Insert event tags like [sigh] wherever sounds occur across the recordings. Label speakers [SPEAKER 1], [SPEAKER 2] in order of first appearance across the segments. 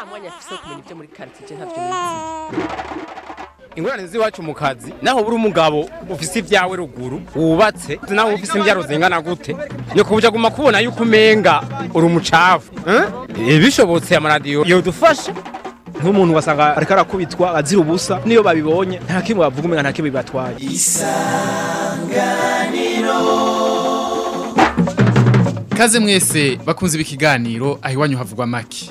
[SPEAKER 1] nta mwanya afise wo kumenya ibyo muri karitsiye ntavyo nizi
[SPEAKER 2] ingorane z'iwacu mu kazi naho buri umugabo ufise ibyawe ruguru wubatse naho ufise imbyaro zingana gute. Nyoko buja guma kubona yuko umenga uri umucafu eh? bishobotse amaradiyo yodufasha.
[SPEAKER 3] Nk'umuntu ugasanga ariko arakubitwa azira ubusa niyo babibonye nta kimwe bavuga umenga nta kimwe bibatwaye.
[SPEAKER 4] Kaze mwese bakunze ibi kiganiro aho iwanyu havugwa maki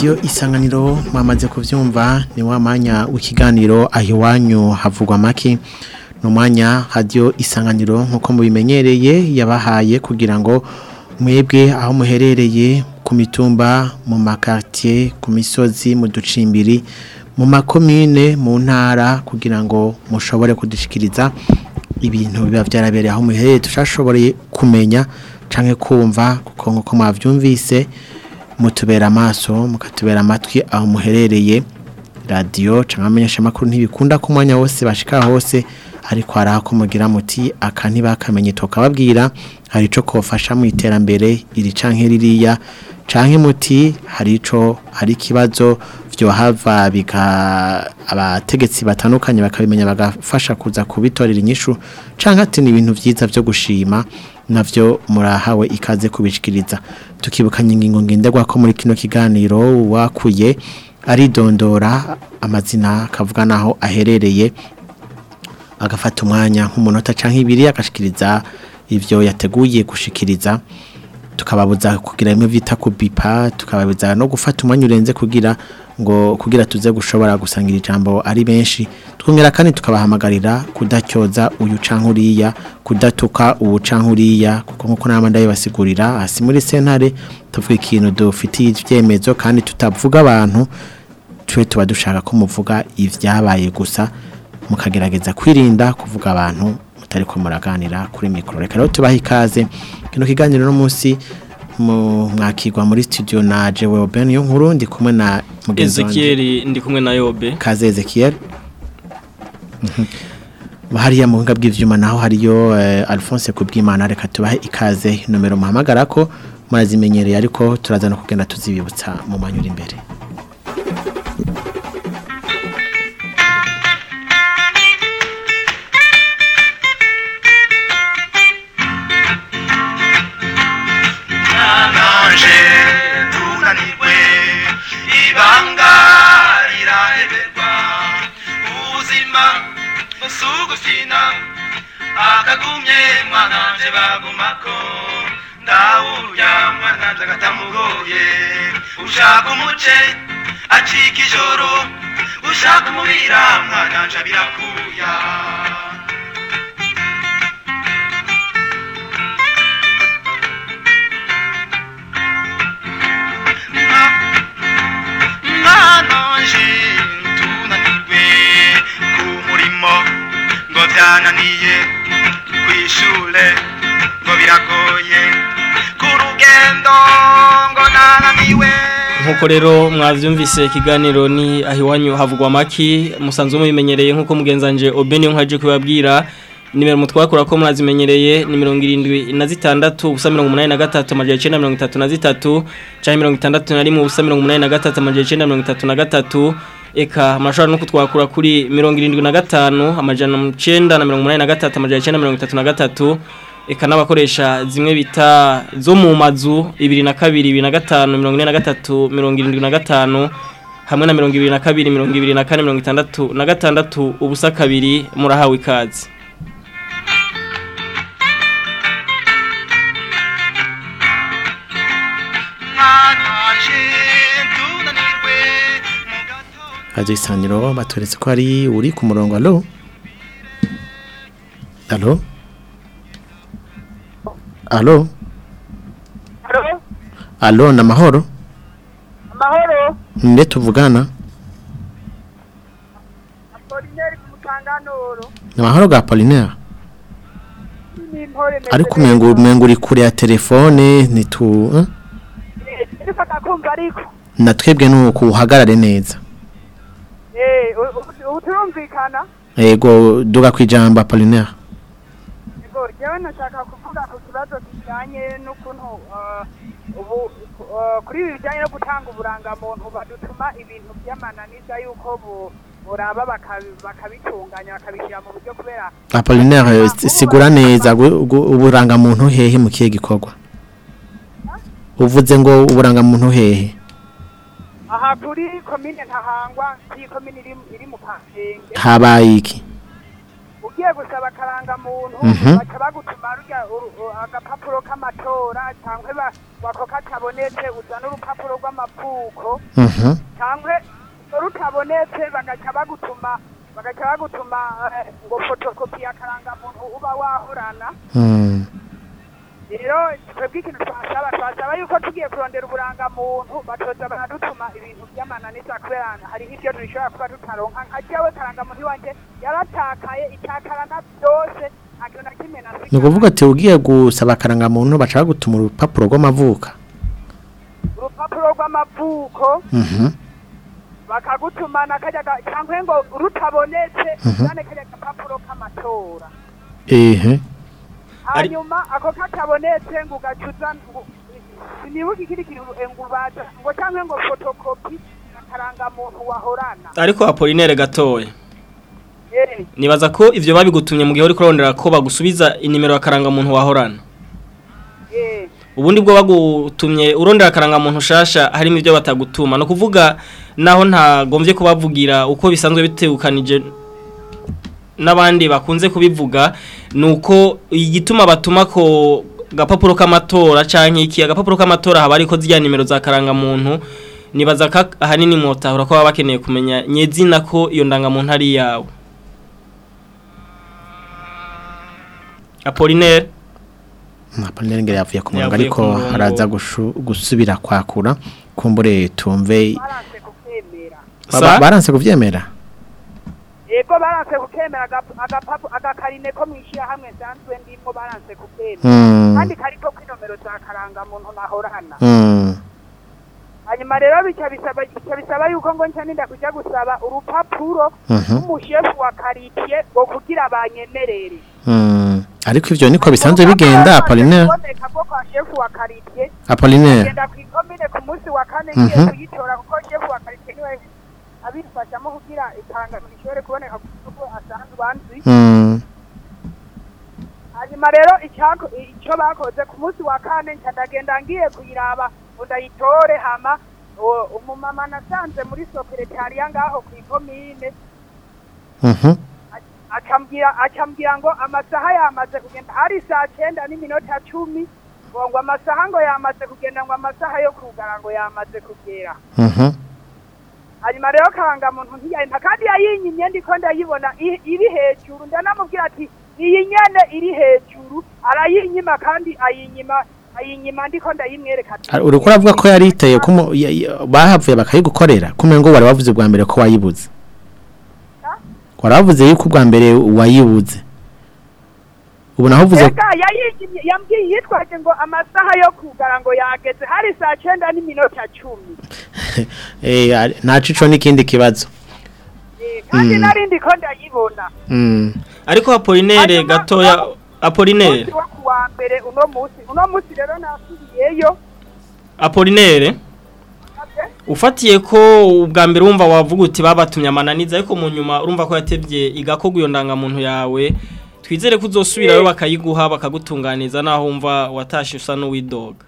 [SPEAKER 5] Radiyo isanganiro mwamaze kubyumva ni wa mwanya w'ikiganiro aho iwanyu havugwa make. Ni umwanya radiyo isanganiro nk'uko mubimenyereye yabahaye kugira ngo mwebwe aho muherereye ku mitumba mu makaritsiye ku misozi mu ducimbiri mu makomine mu ntara kugira ngo mushobore kudushikiriza ibintu biba byarabereye aho muherereye. Tushashoboreye kumenya cyangwa kumva kuko nk'uko mwabyumvise mutubera amaso mukatubera amatwi aho muherereye radiyo cyangwa amenyeshamakuru ntibikunda ku mwanya wose bashika hose ariko hari aho mugira muti aka ntibakamenye. Tukababwira hari icyo kofasha mu iterambere iri canke ririya canke muti hari ico hari ikibazo vyohava bika abategetsi batandukanye bakabimenya bagafasha kuza kubitorera inyishu canke ati ni ibintu vyiza vyo gushima navyo murahawe ikaze kubishikiriza. Tukibukanya ingingo ngenderwa ko muri kino kiganiro wakuye aridondora amazina akavuga naho aherereye agafata umwanya nk'umunota canke ibiri agashikiriza ivyo yateguye gushikiriza. Tukababuza kugira bimwe vyita kubipa tukababuza no gufata umwanya urenze kugira ngo kugira tuze gushobora gusangira ijambo ari benshi. Twongera kandi tukabahamagarira kudacyoza uyu canke uriya kudatuka ubu canke uriya kuko nk'uko nama ndabibasigurira hasi muri sentare tuvuga ikintu dufitiye ivyemezo kandi tutavuga abantu twe tuba dushaka ko muvuga ivyabaye gusa mukagerageza kwirinda kuvuga abantu mutari ko muraganira kuri mikoro. Reka rero tubaha ikaze. Kino kiganiro no munsi mwakigwa muri studio na Jewe Ben yo nkuru ndi kumwe na mugenzi wanje
[SPEAKER 6] Ezekiel ndi kumwe na Yobe.
[SPEAKER 5] Kaze Ezekiel. Hariya mu buhinga bw'ivyuma naho hariyo eh, Alphonse kubwimana. Reka tubahe ikaze nomero muhamagara ko murazimenyereye ariko turaza no kugenda tuzibibutsa mu manyura imbere.
[SPEAKER 7] Nanje tunanirwe ibanga riraheberwa ubuzima busugufina akagumye mwananje bagumako ndawurya mwananje agatamugoye ushaka umuce acika ijoro ushaka umubira mwananje abirakuya. Ngo byananiye ku ishure ngo biragoye ku rugendo ngo nananiwe
[SPEAKER 6] nk'uko rero mwavyumvise ikiganiro ni ahiwanyu havugwa amaki musanzwe mubimenyereye nk'uko mugenzanje Obeni nkaje kubabwira nimero mutwakura ko murazimenyereye ni 76 ubusa 83 amajana 933 canke 61 ubusa 83 amajana 933 eka mashobora no kutwakura kuri 75 amajana 983 amajana 933 eka n'abakoresha zimwe bita zo mu mazu ibiri na kabiri ibiri na gatanu mirongo ine na gatatu mirongo irindwi na gatanu hamwe na mirongo ibiri na kabiri mirongo ibiri na kane mirongo itandatu na gatandatu ubusa kabiri murahawe ikaze.
[SPEAKER 5] Radio Isaniro baturetse ko ari uri ku murongo allo Allo Allo Allo na mahoro
[SPEAKER 8] amahoro
[SPEAKER 5] nde tuvugana
[SPEAKER 8] apolineri ku mutanganoro
[SPEAKER 5] na mahoro ga Apollinaire
[SPEAKER 8] n'impore
[SPEAKER 5] ariko umengo umengo uri kure ya telefone nitu eh?
[SPEAKER 8] ariko akakumva ariko
[SPEAKER 5] na twebwe nuko uhagarare neza
[SPEAKER 8] ubu turumvikana?
[SPEAKER 5] Yego duga kwijamba Apollinaire.
[SPEAKER 8] Yego jewe nashaka kuvuga ku kibazo kijanye n'ukuntu ah, ubu ah, kuri ibi bijanye no gutanga uburangamuntu badutuma ibintu by'amananiza yuko bu- buraba bakabi- bakabitunganya bakabishyira mu buryo kubera
[SPEAKER 5] Apollinaire si- sigura neza uburangamuntu hehe mu kihe gikorwa? Uvuze ngo uburangamuntu hehe.
[SPEAKER 8] Aha kuri komine ntahangwa iyi komine iri mu Kamenge
[SPEAKER 5] habaye iki
[SPEAKER 8] ugiye gusaba akarangamuntu
[SPEAKER 5] Mhm.
[SPEAKER 8] baca bagutuma agapapuro k'amatora cyangwa wako katabonetse uzana urupapuro rw'amavuko cyangwa rutabonetse bagaca bagutuma bagaca bagutuma ngo fotokopi y'akarangamuntu uba wahorana
[SPEAKER 5] Mm.
[SPEAKER 8] Rero twebwe ikintu twasaba twasaba yuko tugiye kurondera uburangamuntu batoza baradutuma ibintu by'amananiza kubera hariho ibyo dushobora kuba tutaronka. Nka jewe karangamuntu iwanje yaratakaye itakarana byose
[SPEAKER 5] ni ukuvuga ati ugiye gusaba akarangamuntu baca bagutuma urupapuro rw'amavuka
[SPEAKER 8] urupapuro rw'amavuko?
[SPEAKER 5] Mhm.
[SPEAKER 8] bakagutuma na kajya ga- cyangwa ngo rutabonetse
[SPEAKER 5] Mhm.
[SPEAKER 8] uzane kajya gapapuro k'amatora.
[SPEAKER 5] Ehe.
[SPEAKER 8] Hanyuma ako katabonetse ngo ugacuza ngo sinibuka ikindi kintu ngo ubaza ngo cyangwa ngo fotokopi akarangamuntu wahorana.
[SPEAKER 6] Ariko Apollinaire gatoya
[SPEAKER 8] Eh,
[SPEAKER 6] nibaza ko ivyo babigutumye mu gihe uri kurondera ko bagusubiza inimero akaranga muntu wahorana.
[SPEAKER 8] Eh.
[SPEAKER 6] ubundi bwo bagutumye urondera akaranga muntu shasha harimo ivyo batagutuma. No kuvuga naho ntagombye kubavugira uko bisanzwe bitegukanije n'abandi bakunze kubivuga nuko igituma batuma ko gapapuro k'amatora canke iki agapapuro k'amatora haba ariko zya nimero za karanga muntu nibaza ka ahanini motahura ko baba bakeneye kumenya nyezina ko iyo ndangamuntu ari yawe Apollinaire?
[SPEAKER 5] Apollinaire ngere yavuye ku murongo ariko haraza gusubira kwakura. Kumbure tumve
[SPEAKER 8] baranse kukwemera
[SPEAKER 5] Ba-
[SPEAKER 6] Sa?
[SPEAKER 5] baranse kuvyemera
[SPEAKER 8] yego baranse kukwemera agap- agapapu- agakarine ko mwishyira hamwe nsanzwe ndimo baranse kukwemera
[SPEAKER 5] Mm.
[SPEAKER 8] kandi kariko kw'inomero za karangamuntu nahorana
[SPEAKER 5] Mm.
[SPEAKER 8] hanyuma rero bica bisaba bica bisaba yuko ngo nca ninda kujya gusaba urupapuro
[SPEAKER 5] Mhm.
[SPEAKER 8] rw'umushefu wa karitiye ngo kugira banyemerere
[SPEAKER 5] Mm. ariko ivyo niko bisanzwe bigenda Apollinaire Apollinaire
[SPEAKER 8] genda ku ikomine ku munsi wa kane
[SPEAKER 5] Mhm.
[SPEAKER 8] ngiye kuyitora kuko shefu wa karitiye ni we abifashamo kugira itangano rishobore kuboneka kuko asanzwe anzi
[SPEAKER 5] Mm.
[SPEAKER 8] hanyuma rero icyo bakoze ku munsi wa kane ndagenda ngiye kuyiraba ndayitore hama umumama nasanze muri sokeretariya ngaho ku ikomine
[SPEAKER 5] Mhm.
[SPEAKER 8] acambwira ngo amasaha yamaze kugenda hari saa cyenda n'iminota cumi ngo ngo amasaha ngo yamaze kugenda ngo amasaha yo kugara ngo yamaze kugera
[SPEAKER 5] Mhm.
[SPEAKER 8] Hanyuma rero karangamuntu ntiyayimpa kandi yayinyimye ndiko ndayibona. I- iri hejuru ndanamubwira ati iyi nyene iri hejuru. Arayinyima kandi ayinyima ayinyima ndiko ndayimwereka
[SPEAKER 5] uriko uravuga ko yari iteye ko bahavuye bakayigukorera kumengo wari wavuze bwa mbere ko wayibuze? Wari wavuze yuko ubwa mbere wayibuze? Ubu naho uvuze
[SPEAKER 8] Ega yayigimye yambwiye yitwaje ngo amasaha yo kugara ngo yageze. Hari saa cyenda n'iminota cumi. [laughs]
[SPEAKER 5] Eh ari- ntaco ico n'ikindi kibazo.
[SPEAKER 8] Eh, kandi
[SPEAKER 5] Mm.
[SPEAKER 8] narindi ko ndayibona.
[SPEAKER 5] Mm.
[SPEAKER 6] Ariko
[SPEAKER 8] Hanyuma,
[SPEAKER 6] gatoya
[SPEAKER 8] wo kuwa mbere uno munsi uno munsi rero nasubiyeyo.
[SPEAKER 6] Apollinaire ufatiye ko ubwa mbere wumva wavuga uti babatumye amananiza ariko mu nyuma urumva ko yatevye igakogwa iyo ndangamuntu yawe. Twizere ko uzosubirayo bakayiguha bakagutunganiza naho wumva watashe usa n'uwidoga.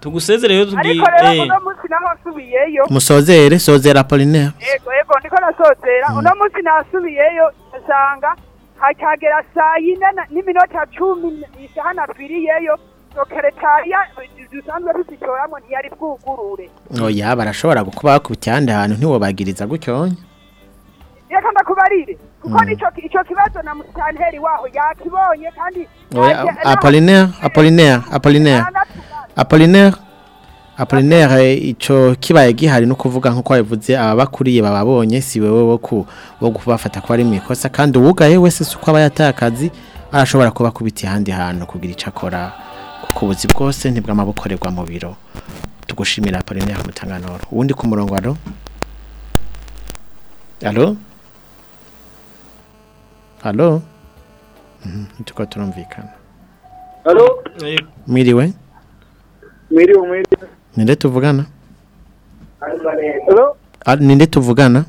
[SPEAKER 6] Tugusezere rero tugi
[SPEAKER 8] ariko rero uno munsi naho nsubiyeyo
[SPEAKER 5] musozere sozera Apollinaire.
[SPEAKER 8] Yego yego ndiko nasozera. Uno munsi nasubiyeyo nsanga hakagera saa yine na- n'iminota cumi isaha napfiriyeyo sokeretariya dusanzwe tuzitoramwo ntiyari bwugurure.
[SPEAKER 5] Oya barashobora kuba bakubita ahandi hantu ntiwobagiriza gutyonya
[SPEAKER 8] reka ndakubarire. Kuko nico ico kibazo na musitanteri waho yakibonye kandi
[SPEAKER 5] Apollinaire
[SPEAKER 8] Aranatugana.
[SPEAKER 5] Apollinaire. Apollinaire eh, ico kibaye gihari no kuvuga nko kwabivuze ababakuriye bababonye si wewe wo ku wo kubafata ko ari mu ikosa kandi uwugaye wese suko aba yataye akazi arashobora kuba kubita ahandi hantu kugira ico akora. Kuko ubuzi bwose ntibwamabukorerwa mu biro. Tugushimira Apollinaire mutanganoro uwundi ku murongo alo Alo Alo Mhm, tuko turumvikana
[SPEAKER 9] Halo,
[SPEAKER 5] Mwiriwe
[SPEAKER 9] mwiriwe mwiriwe.
[SPEAKER 5] ninde tuvugana
[SPEAKER 9] Halo,
[SPEAKER 5] Ah, ninde tuvugana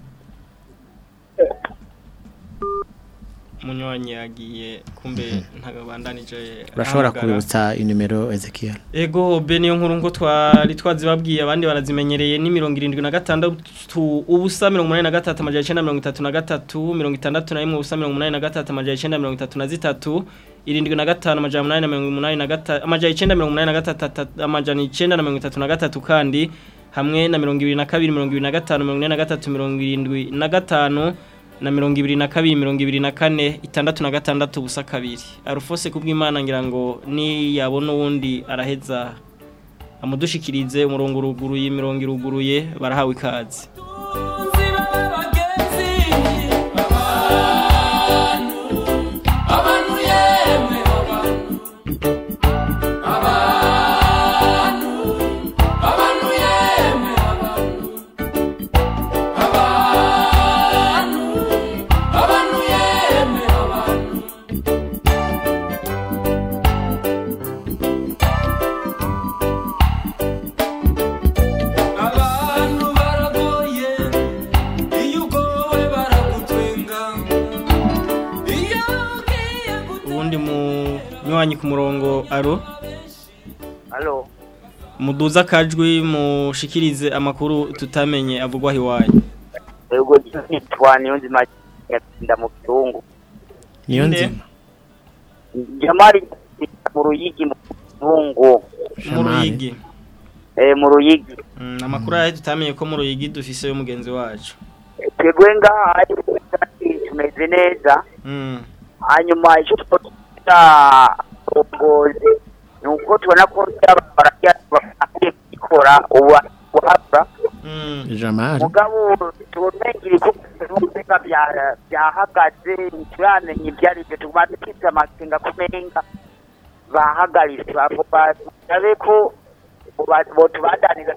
[SPEAKER 6] munywanyi yagiye kumbe ntagabandanije
[SPEAKER 5] urashobora kubibutsa inimero Ezekiel?
[SPEAKER 6] Ego be niyo nkuru ngo twari twazibabwiye abandi barazimenyereye ni 76 ubusa 83 amajana 933 61 ubusa 83 amajana 933 irindwi na gatanu amajana umunani na mirongo umunani na gatatu amajana icyenda mirongo umunani na gatatu amajana icyenda na mirongo itatu na gatatu kandi hamwe na mirongo ibiri na kabiri mirongo ibiri na gatanu mirongo ine na gatatu mirongo irindwi na gatanu na mirongo ibiri na kabiri mirongo ibiri na kane itandatu na gatandatu ubusa kabiri. Arufose kubw'imana ngira ngo niyabona uwundi araheza amudushikirize umurongo uruguruye imirongo iruguruye barahawe ikaze. Ku murongo aro
[SPEAKER 10] Halo,
[SPEAKER 6] muduza akajwi mushikirize amakuru tutamenye avugwaho iwanyu
[SPEAKER 10] ego nitwa Niyonzima yatsinda mu kirungu.
[SPEAKER 5] niyo nzima
[SPEAKER 10] Jamari mu ruyigi mu kirungu.
[SPEAKER 6] mu ruyigi
[SPEAKER 10] Eh mu ruyigi.
[SPEAKER 6] Mm, amakuru yayo tutamenye ko mu ruyigi dufise yo mugenzi wacu
[SPEAKER 10] Twebwe ngaha tumeze neza.
[SPEAKER 6] Mm.
[SPEAKER 10] Hanyuma icyo twita ubugozi ni uko tubona ko byabara byakora ubu wahapfa
[SPEAKER 6] Mm.
[SPEAKER 5] jamari
[SPEAKER 10] mugabo tubona ngiri ko n'ubega byahagaze ntituramenya ibyo ari byo tuguma dufite amakenga kumenga bahagaritse babe ko botubandaniriza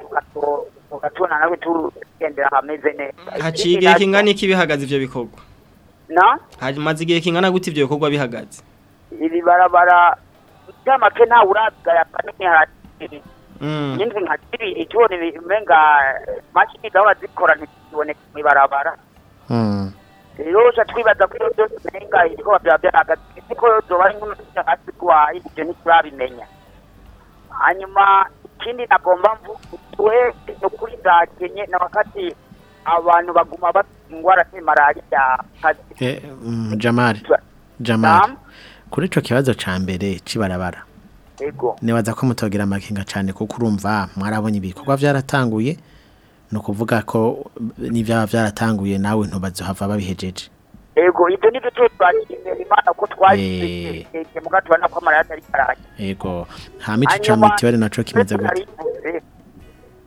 [SPEAKER 10] tukatubona nawe tugendera hameze neza.
[SPEAKER 6] Haciye igihe kingana iki bihagaze ivyo bikorwa?
[SPEAKER 10] Na?
[SPEAKER 6] Hamaze igihe kingana gute ivyo bikorwa bihagaze?
[SPEAKER 10] Iri barabara ryamake ntawe urabigaya panini harati
[SPEAKER 6] Mm.
[SPEAKER 10] nyinshi nka ituo tubona umenga mashini zaba zikora ntiziboneka mw'ibarabara
[SPEAKER 5] Mm.
[SPEAKER 10] rero uca twibaza ko iyo byose umenga ibikorwa byaba byahagaze ko zoba ari nk'umutima hasi kuwaye ibyo ntiturabimenya hanyuma ikindi nagomba gombambu ni kuri za kenye na wakati abantu baguma bafite marari ya kazi
[SPEAKER 5] Eh, mm, jamari jamari kuri ico kibazo ca mbere cibarabara. Nibaza ko mutogira amakenga cyane kuko urumva mwarabonye ibikorwa byaratanguye ni ukuvuga ko n'ibyaba byaratanguye nawe ntubazohava babihejeje.
[SPEAKER 10] Ego ibyo ni byo twashimira imana ko twagize muga tubona ko amarariya atari karahari
[SPEAKER 5] yego. Hama ico ca mitiweli naco kimeze gute?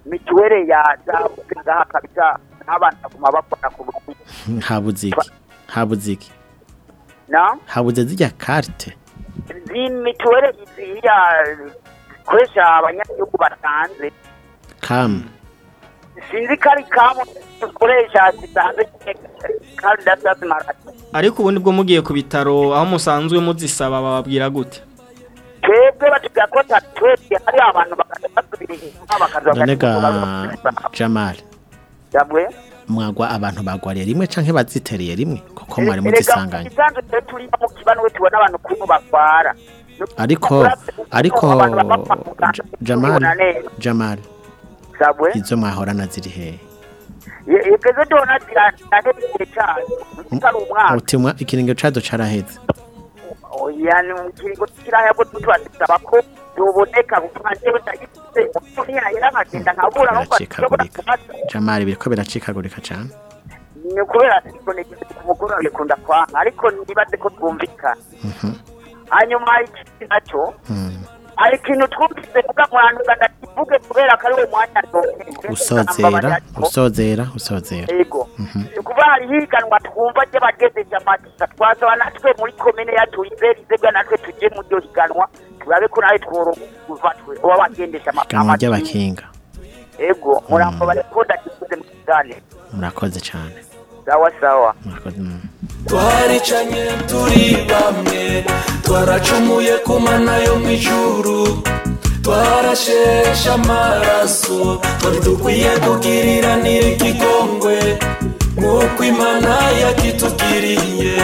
[SPEAKER 10] mituweli ya zabuze ngaha kabisa n'abana baguma bakora ku rukuta
[SPEAKER 5] habuze iki habuze iki
[SPEAKER 10] na
[SPEAKER 5] habuze zijya carte.
[SPEAKER 10] Z'imituweli ziriya zikoresha abanyagihugu batanze
[SPEAKER 5] kam
[SPEAKER 10] sinzi ko ari kamu zikoresha zisanzwe kandi dasasi marati
[SPEAKER 6] ariko ubundi bwo mugiye ku bitaro aho musanzwe muzisaba bababwira gute?
[SPEAKER 10] Twebwe batubwira ko tatwebwe hari abantu bakaza basubira inyuma bakaza
[SPEAKER 5] none ga
[SPEAKER 10] bakaza
[SPEAKER 5] Jamal?
[SPEAKER 10] yabwe
[SPEAKER 5] mwagwa abantu bagwariye rimwe canke bazitereye rimwe kuko mwari muzisanganye
[SPEAKER 10] isanzwe twe turi mu kibano we tubona abantu kuntu batwara
[SPEAKER 5] ariko ariko Jamal Jamal izo mwahorana ziri hehe
[SPEAKER 10] yekezo dona zirane umwaka
[SPEAKER 5] utimwa ikiringo cazo caraheze
[SPEAKER 10] oya ni ikiringo tutwasaba ko yoboneka bukanje butagifite umuntu yahera nkagenda nkabura aho
[SPEAKER 5] biracikagurika Jamal biriko biracikagurika cane
[SPEAKER 10] ni kubera ibonekeze ku mugoroba bikunda kwanga ariko nibaze ko twumvikana
[SPEAKER 5] Mhm.
[SPEAKER 10] hanyuma ikindi na cyo
[SPEAKER 5] Mm.
[SPEAKER 10] Hari ikintu twumvise kuga mwanduka ndakivuge kubera ko ari uwo mwanya
[SPEAKER 5] usozera usozera usozera.
[SPEAKER 10] Ego ni ukuvuga hari higanwa twumva ry'abagejeje amatisa twasaba natwe muri komine yacu izebwa natwe tujye mu ryo higanwa turabe ko nawe tworoha uba wagendesha
[SPEAKER 5] iganwa ry'abakinga.
[SPEAKER 10] Ego murambo kikuze mu kiganiro
[SPEAKER 5] murakoze cane.
[SPEAKER 10] Sawa sawa
[SPEAKER 11] twaricanye turi bamwe. Twaracumuye ku mana yo mu ijuru twarasheshe amaraso twari dukwiye kugiriranira ikigongwe nk'uko imana yakitugiriye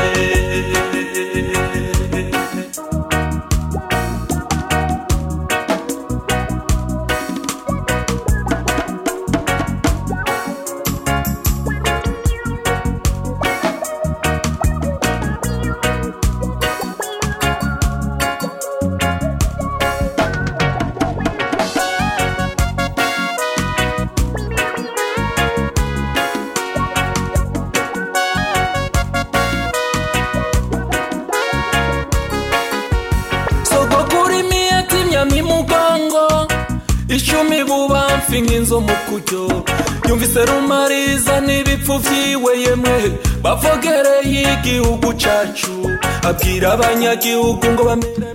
[SPEAKER 11] abanyagihugu ngo bamere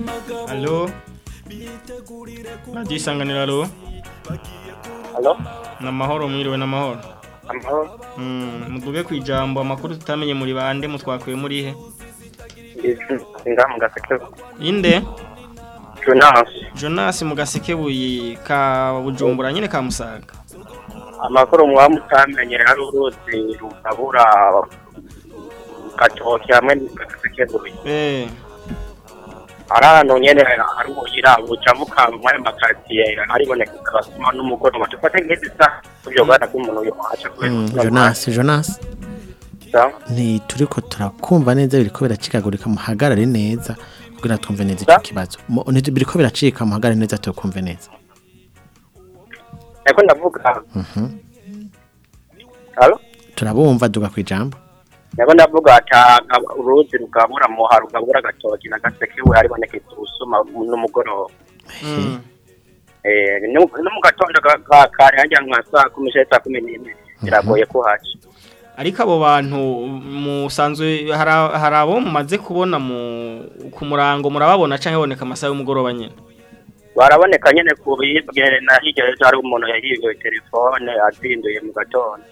[SPEAKER 6] Halo. Radio Isanganiro halo.
[SPEAKER 12] Halo.
[SPEAKER 6] Namahoro mwiriwe namahoro.
[SPEAKER 12] Amahoro.
[SPEAKER 6] Mm, muduge kwijambo amakuru tutamenye muri bande mutwakuye muri he? [laughs]
[SPEAKER 12] Nga mu gaseke.
[SPEAKER 6] Inde?
[SPEAKER 12] Jonas.
[SPEAKER 6] Jonas mu gasekebuye ka Bujumbura nyene ka Musaga.
[SPEAKER 12] Amakuru mwamutamenye hari uruzi rugabura gatoki hamwe n'agaseke buri.
[SPEAKER 6] Eh.
[SPEAKER 12] Ari ahantu nyene hari ubuhira bucamuka mu ayo makaritsiye ariboneka abasuma n'umugoroba dufate nk'izi saha ibyo bwana bw'umuntu yo aca
[SPEAKER 5] Mm, Jonas Jonas. Ni turiko turakumva neza. Biriko biracikagurika muhagarare neza kugira twumve neza icyo kibazo nti- biriko biracika muhagarare neza tukumve neza
[SPEAKER 12] ndavuga
[SPEAKER 5] Mhm.
[SPEAKER 12] Halo?
[SPEAKER 5] turabumva duga
[SPEAKER 12] Eko ndavuga uruzi rugabura mu harugabura gatoki na gaseke we hariboneka ubusuma n'umugoroba.
[SPEAKER 6] Mm.
[SPEAKER 12] Eh, no mu gatondo ka- ka- kare hajya nka saa kumi n'ebyiri saa kumi n'imwe biragoye ko haca
[SPEAKER 6] Ariko abo bantu musanzwe hari abo mumaze kubona mu ku murango murababona canke boneka amasaha y'umugoroba nyene.
[SPEAKER 12] baraboneka nyene ku bibwe na hirya y'ejo hari umuntu yahiwe telefone azinduye mu gatondo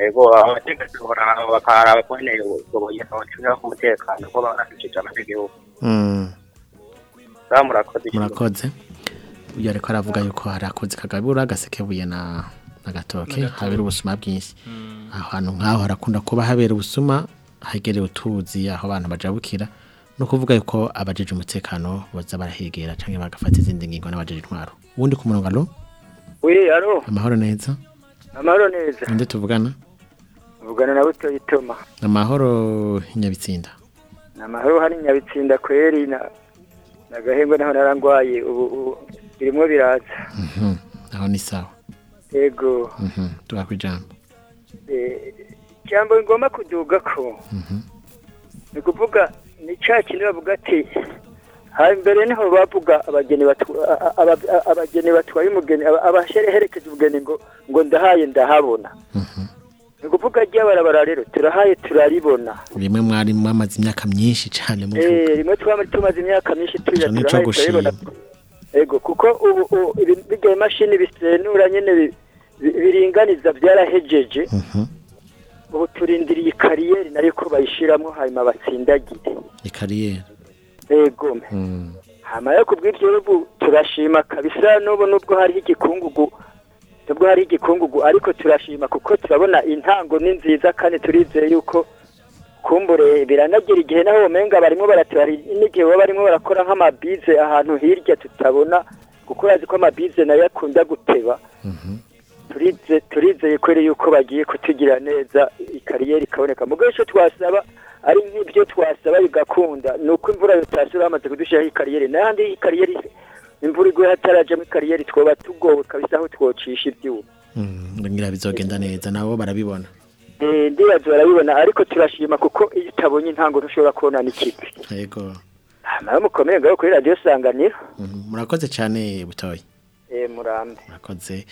[SPEAKER 6] Mm.
[SPEAKER 12] ego abategetsi bara- bakaraba kwene ubuye abacunga ku mutekano ko barashishije amategeko
[SPEAKER 5] Mm,
[SPEAKER 12] murakoze.
[SPEAKER 5] Murakoze. Uyu ariko aravuga yuko hari akozi kagabura gasekebuye na na gatoke habera ubusuma bwinshi. Aho hantu nk'aho harakunda kuba habera ubusuma hegereye utuzi aho abantu bajabukira. No kuvuga yuko abajeje umutekano boza barahegera canke bagafata izindi ngingo n'abajeje intwaro. Ubundi ku murongo alo amahoro neza?
[SPEAKER 13] Amahoro neza.
[SPEAKER 5] ninde tuvugana?
[SPEAKER 13] Vugana na buto itoma.
[SPEAKER 5] amahoro inyabitsinda
[SPEAKER 13] Na mahoro hari nyabitsinda kweri na nagahengwe naho narangwaye ubu birimo biraza.
[SPEAKER 5] Mhm, aho ni sawa
[SPEAKER 13] Ego.
[SPEAKER 5] Mhm, tuga kwijambo
[SPEAKER 13] Eh, jambo ngomba kuduga ko.
[SPEAKER 5] Mhm.
[SPEAKER 13] Ni kuvuga ni ca kintu bavuga ati mbere ni ho bavuga abageni batwaye umugeni aba- abashereherekeza umugeni ngo ngo ndahaye ndahabona. Ni ukuvuga ry'abarabara rero turahaye turaribona.
[SPEAKER 5] Rimwe mwari mwamaze imyaka myinshi cyane muvuga
[SPEAKER 13] Eh, rimwe tumaze imyaka myinshi
[SPEAKER 5] nico
[SPEAKER 13] turahaye turaribona. ego kuko ubu birya imashini bisenura bi- biringaniza byarahejeje. Ubu turindiriye ikariyeri na yo ko bayishiramwo hanyuma batsindagire
[SPEAKER 5] ikariyeri
[SPEAKER 13] ego. Hama yo kubw'ivyo ubu turashima kabisa n'ubu nubwo hariho igikungugu nubwo hariho igikungugu ariko turashima kuko turabona intango ni nziza kandi turizeye yuko kumbure biranagira igihe naho womenga barimo baratera n'igihe baba barimo barakora nk'amabize ahantu hirya tutabona kuko urazi ko amabize na yo akunda guteba. Turize turizeye kweri yuko bagiye kutugira neza ikariyeri ikaboneka. Mu icyo twasaba ari nk'ibyo twasaba bigakunda. Ni uko imvura yotasura bamaze kudushyiraho ikariyeri. N'ahandi ikariyeri imvura iguye hatarajamo ikariyeri twoba tugowe kabisa aho twocisha ibyuma.
[SPEAKER 5] Ngira bizogenda neza nabo barabibona.
[SPEAKER 13] Eh, ndibaza barabibona ariko turashima kuko iyo utabonye intango ntushobora kubona n'ikipi
[SPEAKER 5] yego.
[SPEAKER 13] Nawe mukomeye ngaho kuri radiyo sanganiro
[SPEAKER 5] murakoze cyane butoyi.
[SPEAKER 13] Eh, murambe.
[SPEAKER 5] Murakoze.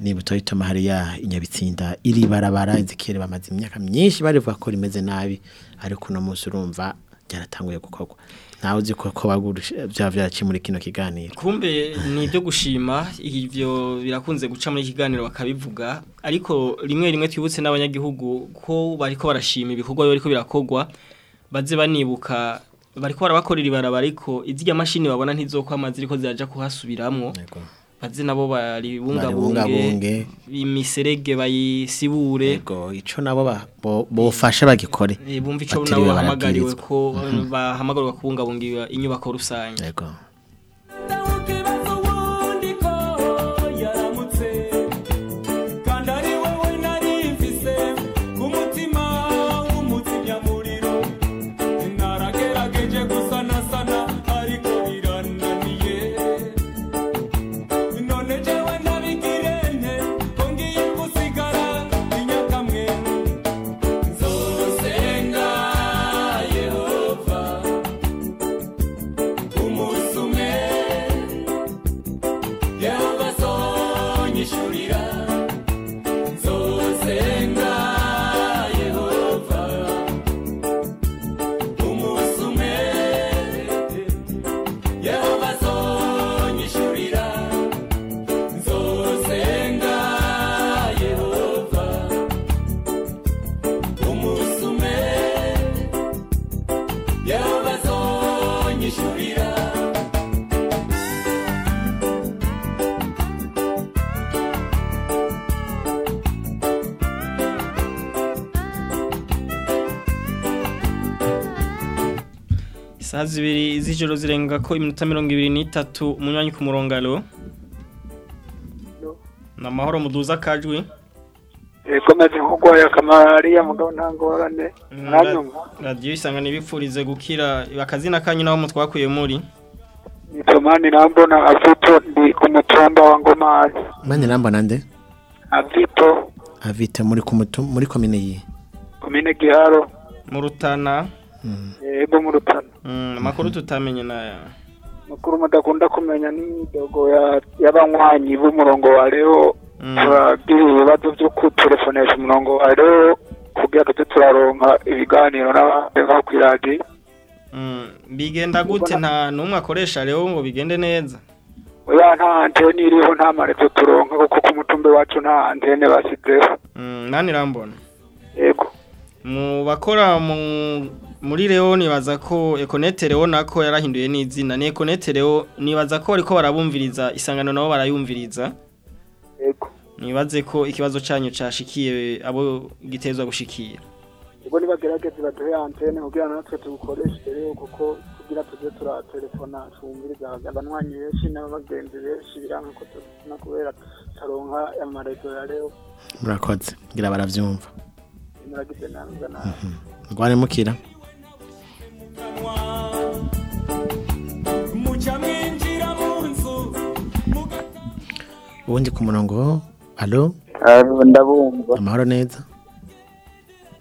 [SPEAKER 5] Ni butoyi toma hariya inyabitsinda iri barabara izikere bamaze imyaka myinshi barivuga ko rimeze nabi ariko uno munsi urumva byaratanguye gukorwa. Ntawe uzi ko ko bagurisha bya byaraciye muri kino kiganiro.
[SPEAKER 6] Kumbe ni ibyo gushima ivyo birakunze guca muri kiganiro bakabivuga. Ariko rimwe rimwe twibutse n'abanyagihugu ko bariko barashima ibikorwa bariko birakogwa baze banibuka bariko barabakorera ibarabara ariko izirya mashini babona ntizokwama ziriko ziraja kuhasubiramwo. Baze nabo baribungabunge
[SPEAKER 5] Baribungabunge.
[SPEAKER 6] imiserege bayisibure.
[SPEAKER 5] Ico nabo bofasha bagikore.
[SPEAKER 6] Eh, bumva ico nabo bahamagariwe ko
[SPEAKER 5] Mhm.
[SPEAKER 6] bahamagarirwa kubungabunga inyubako rusange. Isaha zibiri z'ijoro zirenga ko iminota mirongo ibiri n'itatu umunywanyi ku murongo alo ni amahoro muduza akajwi
[SPEAKER 14] komeze nk'urwaye akamariya mugabo nta ngorane. Mwanyumva
[SPEAKER 6] radiyo isangano ibipfurize gukira. Akazina kanyu naho mutwakuye muri?
[SPEAKER 14] Ni tomani rambona avito ndi ku mutumba wa ngomari
[SPEAKER 5] manye namba nande?
[SPEAKER 14] Avito.
[SPEAKER 5] Avite muri ku mutu muri komine yi
[SPEAKER 14] komine giharo.
[SPEAKER 6] Mu rutana
[SPEAKER 14] yego mu rutana
[SPEAKER 6] Mm, amakuru tutamenye naya.
[SPEAKER 14] Makuru mudakunda kumenya n'imidogo ya- y'abanywanyi b'umurongo wa reo turagira ibibazo byo kuterefonesha umurongo wa reo kugira tujye turaronka ibiganiro n'abandi nko kw'iradiyo
[SPEAKER 6] Mm, bigenda gute? Nta n'umwe akoresha rero ngo bigende neza?
[SPEAKER 14] Oya nta antene iriho nta marezo turonka kuko ku mutumba wacu nta antene basizeho.
[SPEAKER 6] Mm, nani rambona?
[SPEAKER 14] Yego.
[SPEAKER 6] Mu bakora mu muri reo nibaza ko ekonete reo nako yarahinduye n'izina. Ni ekonete reo nibaza ko bariko barabumviriza isangano nabo barayumviriza?
[SPEAKER 14] Yego
[SPEAKER 6] nibaze ko ikibazo canyu cashikiye abo gitezwa gushikira
[SPEAKER 14] ubwo nibagerageze baduhe antene kugira natwe tubukoreshe rero kuko kugira tujye turatelefona twumviriza abanywanyi benshi n'abagenzi benshi biranga ko tubona kubera taronka amarezo ya reo
[SPEAKER 5] murakoze. Ngira baravyumva.
[SPEAKER 14] Muragize neza nawe.
[SPEAKER 5] Ngwane mukira. Ubundi ku murongo alo
[SPEAKER 15] ndabumva.
[SPEAKER 5] Amahoro neza?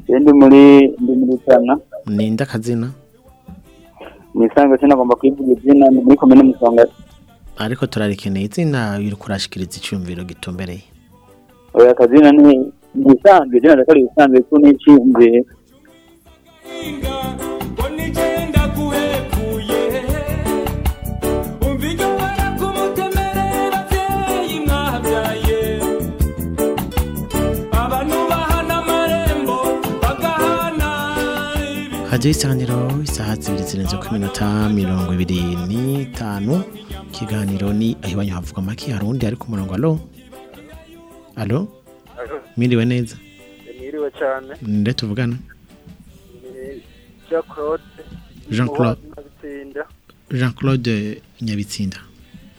[SPEAKER 15] Ndi muri ndi muri sana
[SPEAKER 5] ninde akazina
[SPEAKER 15] nisanzwe sinagomba kwivuga izina ndi muri komine musonga.
[SPEAKER 5] Ariko turarikeneye izina uri kurashikiriza icyumviro gitumbereye.
[SPEAKER 15] Oya akazina ni ibisanzwe je ndakora ibisanzwe ko n'iciyumviye
[SPEAKER 11] ngo
[SPEAKER 5] hajyaho isanganiro isaha zibiri zirenze ku minota mirongo ibiri n'itanu. Ikiganiro ni aho iwanyu havuga make hari undi ari ku murongo. Alo alo mwiriwe neza?
[SPEAKER 16] Mwiriwe cyane.
[SPEAKER 5] Nde tuvugana?
[SPEAKER 16] Jean claude
[SPEAKER 5] Jean Claude. Jean claude nyabitsinda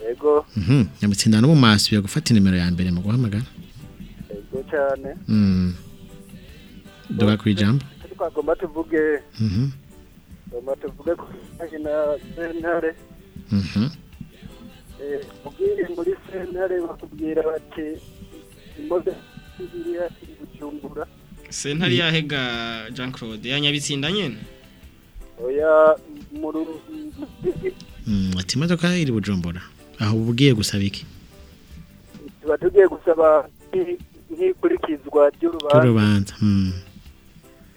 [SPEAKER 16] yego.
[SPEAKER 5] Mhm, nyabitsinda no mu maso yo gufata inimero ya mbere mu guhamagara.
[SPEAKER 16] Yego cyane.
[SPEAKER 5] Mm. duga ku ijambo.
[SPEAKER 16] Twagomba tuvuge.
[SPEAKER 5] Mhm,
[SPEAKER 16] tugomba tuvuge ku bijyanye na sentare.
[SPEAKER 5] Mhm.
[SPEAKER 16] Eh, ubwiye muri sentare bakubwira bati imodoka ziri hasi gucumbura
[SPEAKER 6] sentare yahega jean claude ya nyabitsinda nyene?
[SPEAKER 16] Oya mu ru-
[SPEAKER 5] Mm, ati imodoka iri bujumbura aho uba ugiye gusaba iki?
[SPEAKER 16] Tuba tugiye gusaba nk'i- nk'ikurikizwa ry'urubanza
[SPEAKER 5] Mm,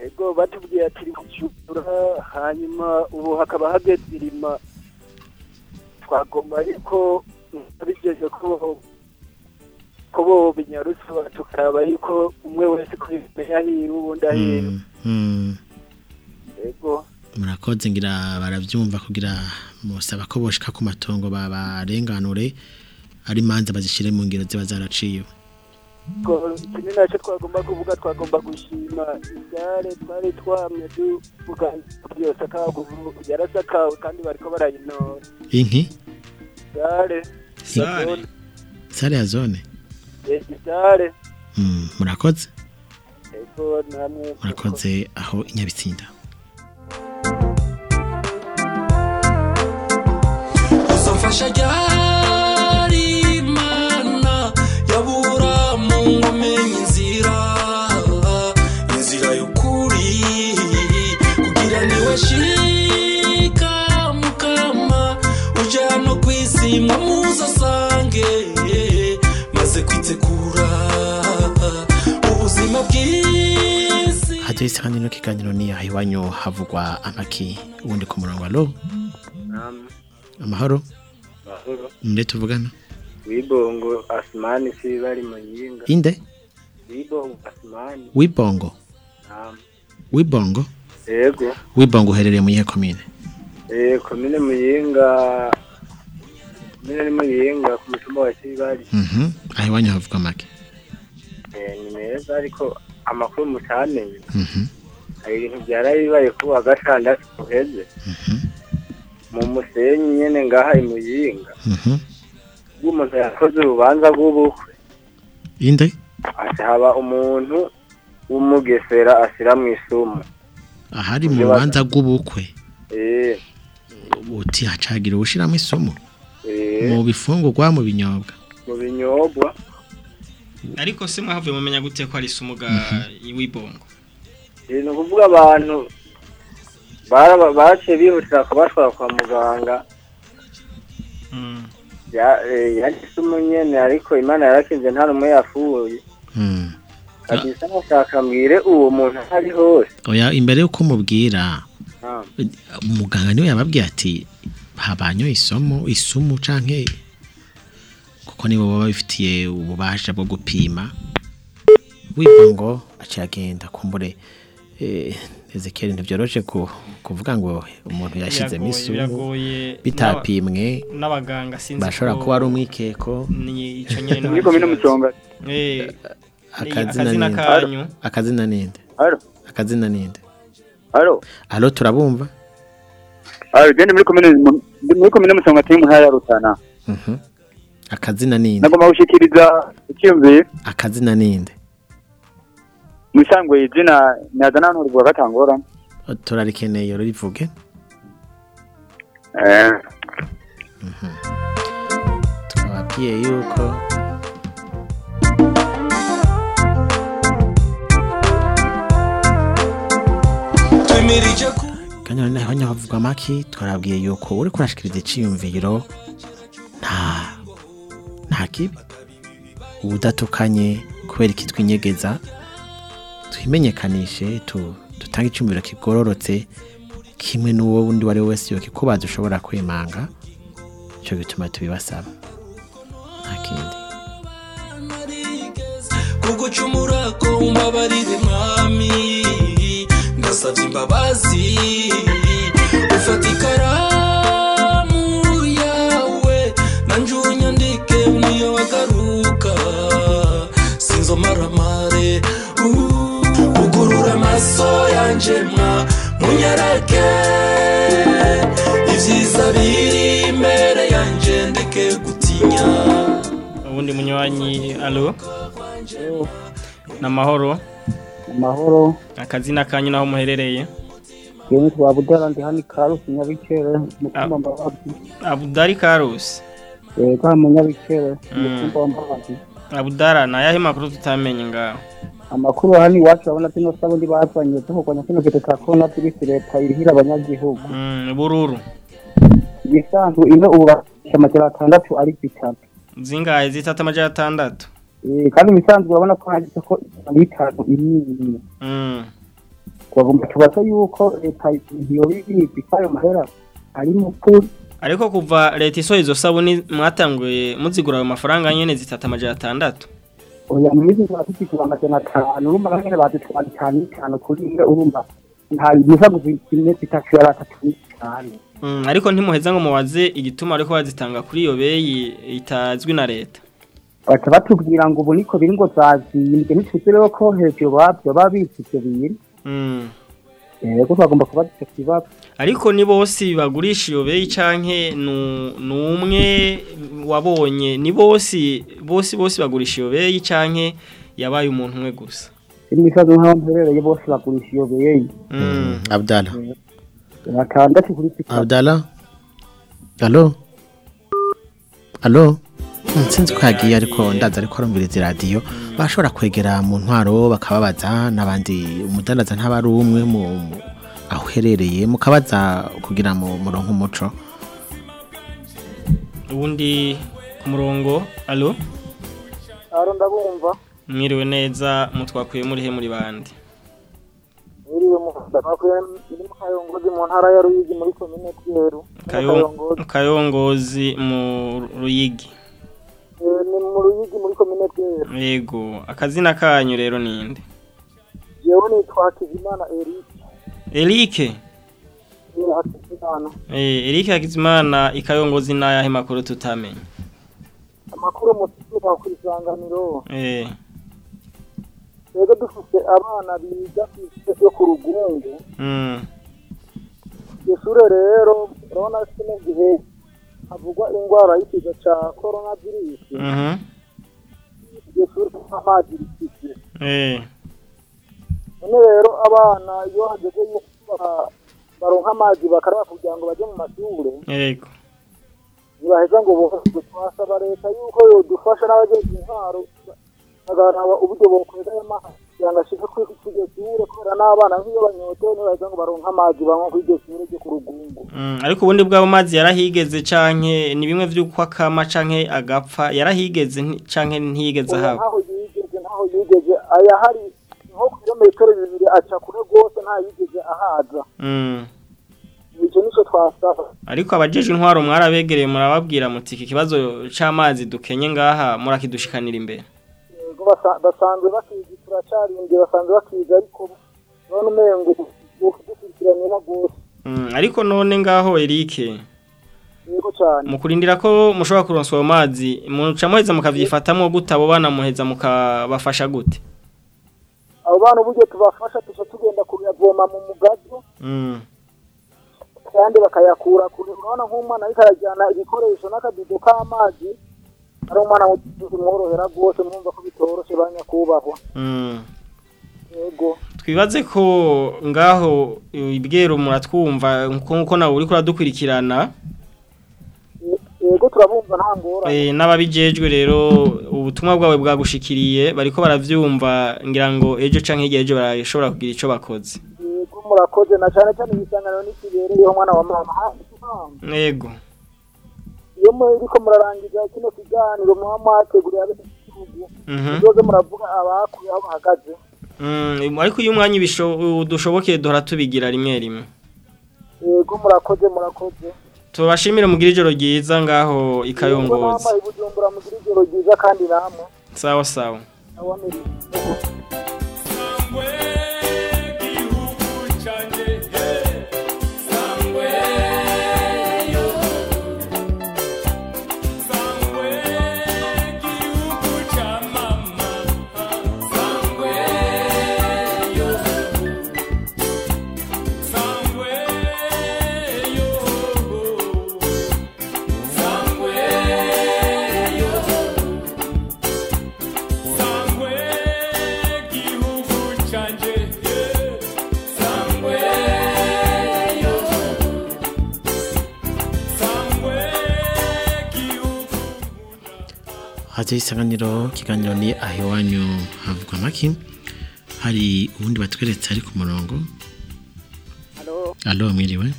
[SPEAKER 16] ego batubwiye ati gucyura hanyuma ubu hakaba hageze irima. Twagomba ariko bigeje ko ko bo binyarutse tukaraba yuko umwe wese ko bimenya hiwe ubundi ahiwe
[SPEAKER 5] mm, mm.
[SPEAKER 16] ego.
[SPEAKER 5] Murakoze ngira barabyumva kugira musaba ko boshika ku matongo babarenganure ari imanza bazishyire mu ngiro ziba zaraciwe
[SPEAKER 16] ko ikindi na cyo twagomba kuvuga twagomba gushima igare twari twamye tuvuga byose akagubu yarasakawe kandi bariko barayinora.
[SPEAKER 5] Inki?
[SPEAKER 16] Igare.
[SPEAKER 6] Sare.
[SPEAKER 5] sare ya zone?
[SPEAKER 16] Eh, igare.
[SPEAKER 5] Mm, murakoze? Murakoze. Aho inyabitsinda
[SPEAKER 11] uzamfasha ryari kwisimwa muzasange maze kwitegura ubuzima bw'isi.
[SPEAKER 5] Hajyaho isanganiro kiganiro ni aho iwanyu havugwa amaki ubundi ku murongo alo amahoro?
[SPEAKER 16] Mahoro
[SPEAKER 5] nde tuvugana?
[SPEAKER 16] Wibongo asimani si bari mu yinga
[SPEAKER 5] inde?
[SPEAKER 16] Wibongo asimani
[SPEAKER 5] wibongo. Wibongo?
[SPEAKER 16] Ego
[SPEAKER 5] wibongo uherereye mu yihe komine
[SPEAKER 16] eh komine muyinga komine ni muyinga ku mutumba wa sibari
[SPEAKER 5] Mhm, aho iwanyu havugwa amaki
[SPEAKER 16] eh ni meza ariko amakuru mutamenye
[SPEAKER 5] Mhm,
[SPEAKER 16] hari ibintu byaraye bibaye ku wa gatandatu uheze. Mu musenyi nyene ngaha i muyinga.
[SPEAKER 5] Mhm.
[SPEAKER 16] ubwo umuntu yakoze urubanza rw'ubukwe.
[SPEAKER 5] Inde?
[SPEAKER 16] Haba umuntu w'umugesera asira mu isumu
[SPEAKER 5] ahari mu rubanza rw'ubukwe?
[SPEAKER 16] Eh.
[SPEAKER 5] Uti hacagira ubushiramo isomo
[SPEAKER 16] eh
[SPEAKER 5] mu bifungurwa mu binyobwa.
[SPEAKER 16] Mu binyobwa.
[SPEAKER 6] Ariko se mwahavuye mumenya gute ko ari sumuga w'ibongo
[SPEAKER 16] Eh, ni ukuvuga abantu bara- baciye bihutira kubatwara kwa muganga. Ya- eh, yari nyene ariko imana yarakinze nta n'umwe yapfuye.
[SPEAKER 5] Mm.
[SPEAKER 16] kabisa nashaka mbwire uwo muntu aho ari hose.
[SPEAKER 5] Oya imbere yuko umubwira
[SPEAKER 16] Ah.
[SPEAKER 5] umuganga ni we yababwiye ati habanyoye isomo isumu canke kuko nibo baba bifitiye ububasha bwo gupima wibongo aciye agenda kumbure eh, Ezekiel ntivyoroshe ku, kuvuga ngo umuntu yashizemo isumu
[SPEAKER 6] biragoye.
[SPEAKER 5] bitapimwe
[SPEAKER 6] n'abaganga sinzi
[SPEAKER 5] bashobora
[SPEAKER 6] ko-
[SPEAKER 5] kuba ari umwikeko
[SPEAKER 6] ni ico nyene
[SPEAKER 15] Mutonga.
[SPEAKER 6] eh
[SPEAKER 5] akazina
[SPEAKER 6] akazina
[SPEAKER 5] ninde
[SPEAKER 6] kanyu
[SPEAKER 5] akazina ninde
[SPEAKER 15] Alo.
[SPEAKER 5] akazina ninde
[SPEAKER 15] Alo.
[SPEAKER 5] alo turabumva
[SPEAKER 15] Gende muri komine muri komine Mutonga turi mu ntara ya Rutana.
[SPEAKER 5] Mhm. akazina ninde
[SPEAKER 15] Nagomba gushikiriza icyumviye
[SPEAKER 5] akazina ninde
[SPEAKER 15] musangwe izina nazana hano rwa gatangora.
[SPEAKER 5] turarikeneye rurivuge
[SPEAKER 15] Eh.
[SPEAKER 5] twababwiye yuko
[SPEAKER 11] twemirije ku
[SPEAKER 5] kanya naho nyavugwa maki twarabwiye yuko uri kurashikiriza iciyumviro nta nta kibi. Ubudatukanye kubera ikitwa inyegeza twimenyekanishe dutange icyumviro kigororotse kimwe n'uwo wundi uwo ari we wese yokikubaza ushobora kwimanga icyo gituma tubibasaba. Nta kindi.
[SPEAKER 11] Kugucumura ko umbabarire mwami. Ndasabye imbabazi ufata ikaramu yawe nanjye unyandike niyo wagaruka sinzomaramare ugurura amaso yanje mwa munyereke ibyiza biri imbere yanje ndeke gutinya
[SPEAKER 6] ubundi munywanyi alo? Namahoro
[SPEAKER 17] amahoro
[SPEAKER 6] akazina kanyu naho muherereye
[SPEAKER 17] yewe twabudara ndi hano ikarusi nyabikere mutumba mbabazi
[SPEAKER 6] abudari karusi.
[SPEAKER 17] Yego hano mu nyabikere
[SPEAKER 6] Mm.
[SPEAKER 17] mutumba wa mbabazi
[SPEAKER 6] abudara ni ayahe makuru tutamenye ngaho?
[SPEAKER 17] Amakuru hano iwacu urabona zino sabundi bazanye zo kurwanya kino kitu cya korona virusi leta irihira abanyagihugu.
[SPEAKER 6] Mm, bururu
[SPEAKER 17] ibisanzwe ino ubu bafashe amajana atandatu ari bitatu
[SPEAKER 6] zingahe? Zitatu amajana atandatu.
[SPEAKER 17] Eh, kandi ibisanzwe urabona ko handitse ko ijana n'itanu irinini
[SPEAKER 6] Mm.
[SPEAKER 17] twagomba tubaza yuko leta yoba ibizi ko ayo mahera ari mu kuri.
[SPEAKER 6] Ariko kuva leta isohoye izo sabuni mwatanguye muzigura ayo mafaranga nyene zitatu amajana atandatu.
[SPEAKER 17] Oya mwizi turazifite amajana atanu urumva nkangene badutwara itanu n'itanu kuri imwe urumva nta misago zimwe zitatu yari atatu n'itanu
[SPEAKER 6] Mm, ariko ntimuheza ngo mubaze igituma ariko bazitanga kuri iyo beyi itazwi na leta.
[SPEAKER 17] Baca batubwira ngo ubu niko biri ngo zazimbwe ntituzi rero ko hejuru babyo ivyo bintu.
[SPEAKER 6] Mm.
[SPEAKER 17] yego twagomba kubaza ico kibazo.
[SPEAKER 6] Ariko ni bose bagurisha iyo beyi canke nu- numwe wabonye ni bose bose bose bagurisha iyo beyi canke yabaye umuntu umwe gusa?
[SPEAKER 17] Imisago nk'aho mperereye bose bagurisha iyo beyi
[SPEAKER 6] Mm.
[SPEAKER 5] abdala
[SPEAKER 17] batandatu kuri bitatu
[SPEAKER 5] abdala alo alo Mm, sinzi ko yagiye ariko ndaza ariko arumviriza iradiyo bashobora kwegera mu ntwaro bakababaza n'abandi. Umudandaza ntaba ari umwe aho uherereye mukabaza kugira mu murongo umuco.
[SPEAKER 6] Ubundi ku murongo. Alo
[SPEAKER 18] aro ndabumva.
[SPEAKER 6] Mwiriwe neza mutwakuye muri he muri bande
[SPEAKER 18] iriwe mu kayongozi mu ntara ya ruyigi muri komine
[SPEAKER 6] Kayo- kayongozi mu ruyigi.
[SPEAKER 18] Ni mu ruyigi muri komine bweru
[SPEAKER 6] yego akazina kanyu rero ninde
[SPEAKER 18] jewe nitwa hakizimana.
[SPEAKER 6] Erike
[SPEAKER 18] Eh,
[SPEAKER 6] Eh, erike hakizimana ikayongozi n'ayahe makuru tutamenye?
[SPEAKER 18] Amakuru mutuka ku isanganiro
[SPEAKER 6] Eh,
[SPEAKER 18] twebwe dufite abana biga ishure yo ku rugungu.
[SPEAKER 6] Mm,
[SPEAKER 18] iryo shure rero urabona kino gihe havugwa indwara y'ikiza ca corona virusi rifise
[SPEAKER 6] eh,
[SPEAKER 18] none rero abana iyo hageze yuko baronka amazi bakaraba kugira ngo baje mu mashure
[SPEAKER 6] yego.
[SPEAKER 18] ntibaheza ngo boherwe twasaba leta yuko yodufasha n'abajeje intwaro bagaraba uburyo bokwega ayo mazi kugira ngo ashike kuri iryo shure kubera n'abana nk'iyo banyotewe ntibaheza ngo baronke amazi banywa kuri iryo shure ryo ku rugungu.
[SPEAKER 6] Mm, ariko ubundi bw'abo mazi yarahigeze canke ni bimwe vy'uko akama canke agapfa yarahigeze canke ntiyigeze
[SPEAKER 18] Oya,
[SPEAKER 6] haba
[SPEAKER 18] ntaho yigeze ntaho yigeze. Aya hari nko ku birometero bibiri aca kure rwose nta yigeze ahaza.
[SPEAKER 6] Mm.
[SPEAKER 18] icyo nico twasaba.
[SPEAKER 6] Ariko abajeje intwaro mwarabegereye murababwira muti iki kibazo c'amazi dukenye ngaha murakidushikanira imbere.
[SPEAKER 18] Basanzwe bakizi turacarindye basanzwe bakizi ariko none umengo dukurikiranira rwose.
[SPEAKER 6] Mm, ariko none ngaho Eric
[SPEAKER 18] yego cyane
[SPEAKER 6] mu kurindira ko mushobora kuronswa ayo mazi muca muheza mukavyifatamwo gute abo bana muheza mukabafasha gute?
[SPEAKER 18] Abo bana uburyo tubafasha tuca tugenda kuyavoma mu mugazo
[SPEAKER 6] Mm.
[SPEAKER 18] kandi bakayakura kure. Urabona nk'umwana ariko arajyana ibikoresho n'akabido k'amazi ari umwana umworohera rwose mwumva ko bitoroshe ba nyakubahwa.
[SPEAKER 6] Mm.
[SPEAKER 18] yego.
[SPEAKER 6] Twibaze ko ngaho ibwero muratwumva nk'uko nawe uri kuradukurikirana.
[SPEAKER 18] Yego turabumva nta ngorane.
[SPEAKER 6] Eh, n'ababijejwe rero ubutumwa bwawe bwagushikiriye bariko baravyumva ngira ngo ejo canke ejo barashobora kugira ico bakoze.
[SPEAKER 18] Yego murakoze na cyane cyane ibisanganiro n'ikibereyeho mwana wa mama.
[SPEAKER 6] Yego.
[SPEAKER 18] Iyo muriko murarangiza kino kiganiro muba mwateguriye ab'igihugu
[SPEAKER 6] Mhm.
[SPEAKER 18] muzoze muravuga abakuye aho bahagaze.
[SPEAKER 6] Mm, ariko iyo umwanya udushobokeye duhora tubigira rimwe rimwe.
[SPEAKER 18] Yego murakoze murakoze.
[SPEAKER 6] Tubashimire mugire ijoro ryiza ngaho ikayongozi
[SPEAKER 18] Namwe. I abamiri
[SPEAKER 5] hajya isanganiro ikiganiro ni aho iwanyu havugwa amaki hari ubundi batweretse ari ku murongo? Alo mwiriwe?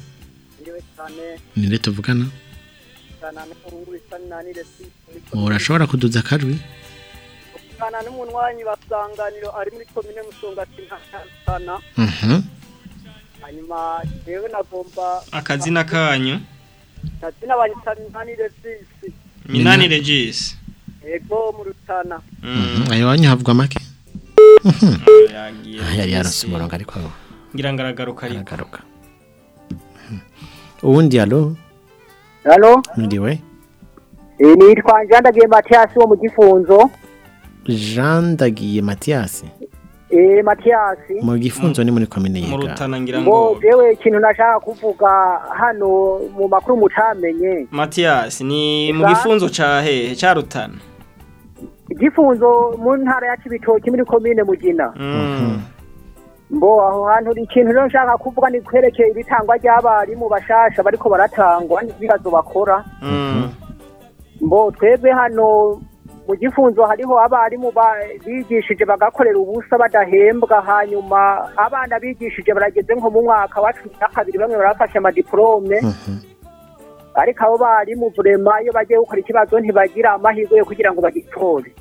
[SPEAKER 18] Cyane.
[SPEAKER 5] Ninde tuvugana? Urashobora kuduza akajwi
[SPEAKER 18] kana n'umunwanyi basanganiro ari muri komine musongati ntakana
[SPEAKER 5] Mhm.
[SPEAKER 18] hanyuma yewe nagomba
[SPEAKER 6] akazina kanyu.
[SPEAKER 18] Kazina banyita nanire sisi
[SPEAKER 6] minani regis?
[SPEAKER 18] Yego mu rutana
[SPEAKER 5] Mhm, aho iwanyu havugwa amaki
[SPEAKER 6] yagiye
[SPEAKER 5] Ah, yari yarose umurongo ariko
[SPEAKER 6] ngira ngo aragaruka ariko
[SPEAKER 5] aragaruka. Uwundi alo
[SPEAKER 17] halo
[SPEAKER 5] mwiriwe
[SPEAKER 17] Eh, nitwa Njandagiye Mathias wo mu gifunzo.
[SPEAKER 5] Jean ndagiye matiyasi
[SPEAKER 17] eh Mathias.
[SPEAKER 5] Mu gifunzo ni muri komine
[SPEAKER 6] mu
[SPEAKER 5] yiga
[SPEAKER 6] rutana ngira
[SPEAKER 17] ngo jewe ikintu nashaka kuvuga hano mu makuru mutamenye.
[SPEAKER 6] Matias ni mu gifunzo ca hehe ca rutana.
[SPEAKER 17] Igifunzo mu ntara ya Cibitoki muri komine Mugina.
[SPEAKER 6] Mm.
[SPEAKER 17] mbo aho hantu ikintu rero nshaka kuvuga ni kwerekeye ibitangwa ry'abarimu bashasha bariko baratangwa n'ibibazo bakora.
[SPEAKER 6] Mm.
[SPEAKER 17] mbo twebwe hano mu gifunzo hariho abarimu ba- bigishije bagakorera ubusa badahembwa. Hanyuma abana bigishije barageze nko mu mwaka wa cumi na kabiri bamwe barafashe amadiplome ariko abo barimu vurema iyo bagiye gukora ikibazo ntibagira amahirwe yo kugira ngo bagitore.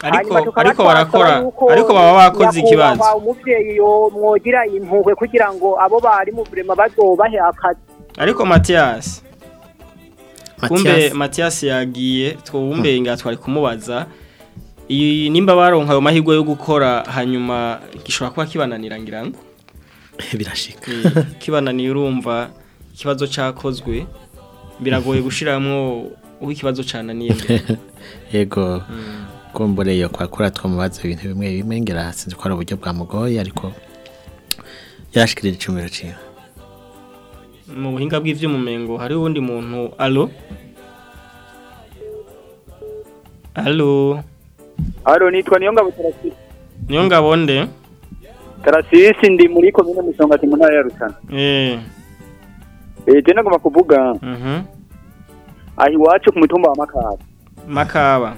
[SPEAKER 6] Ariko
[SPEAKER 17] tukaba
[SPEAKER 6] ariko barakora ariko baba bakoze
[SPEAKER 17] nyakubahwa
[SPEAKER 6] ikibazo.
[SPEAKER 17] umuvyeyi yo mwogira impuhwe kugira ngo abo barimu vurema bazobahe akazi.
[SPEAKER 6] Ariko Matias kumbe
[SPEAKER 5] Mathias.
[SPEAKER 6] Matias yagiye twumbe nga twari kumubaza iyi nimba baronka ayo mahirwe yo gukora hanyuma gishobora kuba kibananira ngira ngo?
[SPEAKER 5] Birashika.
[SPEAKER 6] Eh, kibananiye urumva ikibazo cakozwe. Biragoye gushiramwo uko ikibazo cananiye. [laughs]
[SPEAKER 5] Yego. Kumbure yo kwakura twamubaza ibintu bimwe bimwe ngira sinzi ko ari uburyo bwamugoye ariko yarashikirije icumiro ciwe.
[SPEAKER 6] Mu buhinga bw'ivyumumengo hari uwundi muntu. Alo alo
[SPEAKER 15] Aro nitwa Niyongabo Tarasisi.
[SPEAKER 6] niyo ngabonde
[SPEAKER 15] Tarasisi ndi muri komine Musongati mu ntara ya Rutana.
[SPEAKER 6] eh.
[SPEAKER 15] Je nagomba kuvuga aho iwacu ku mutumba wa Makaba.
[SPEAKER 6] makaba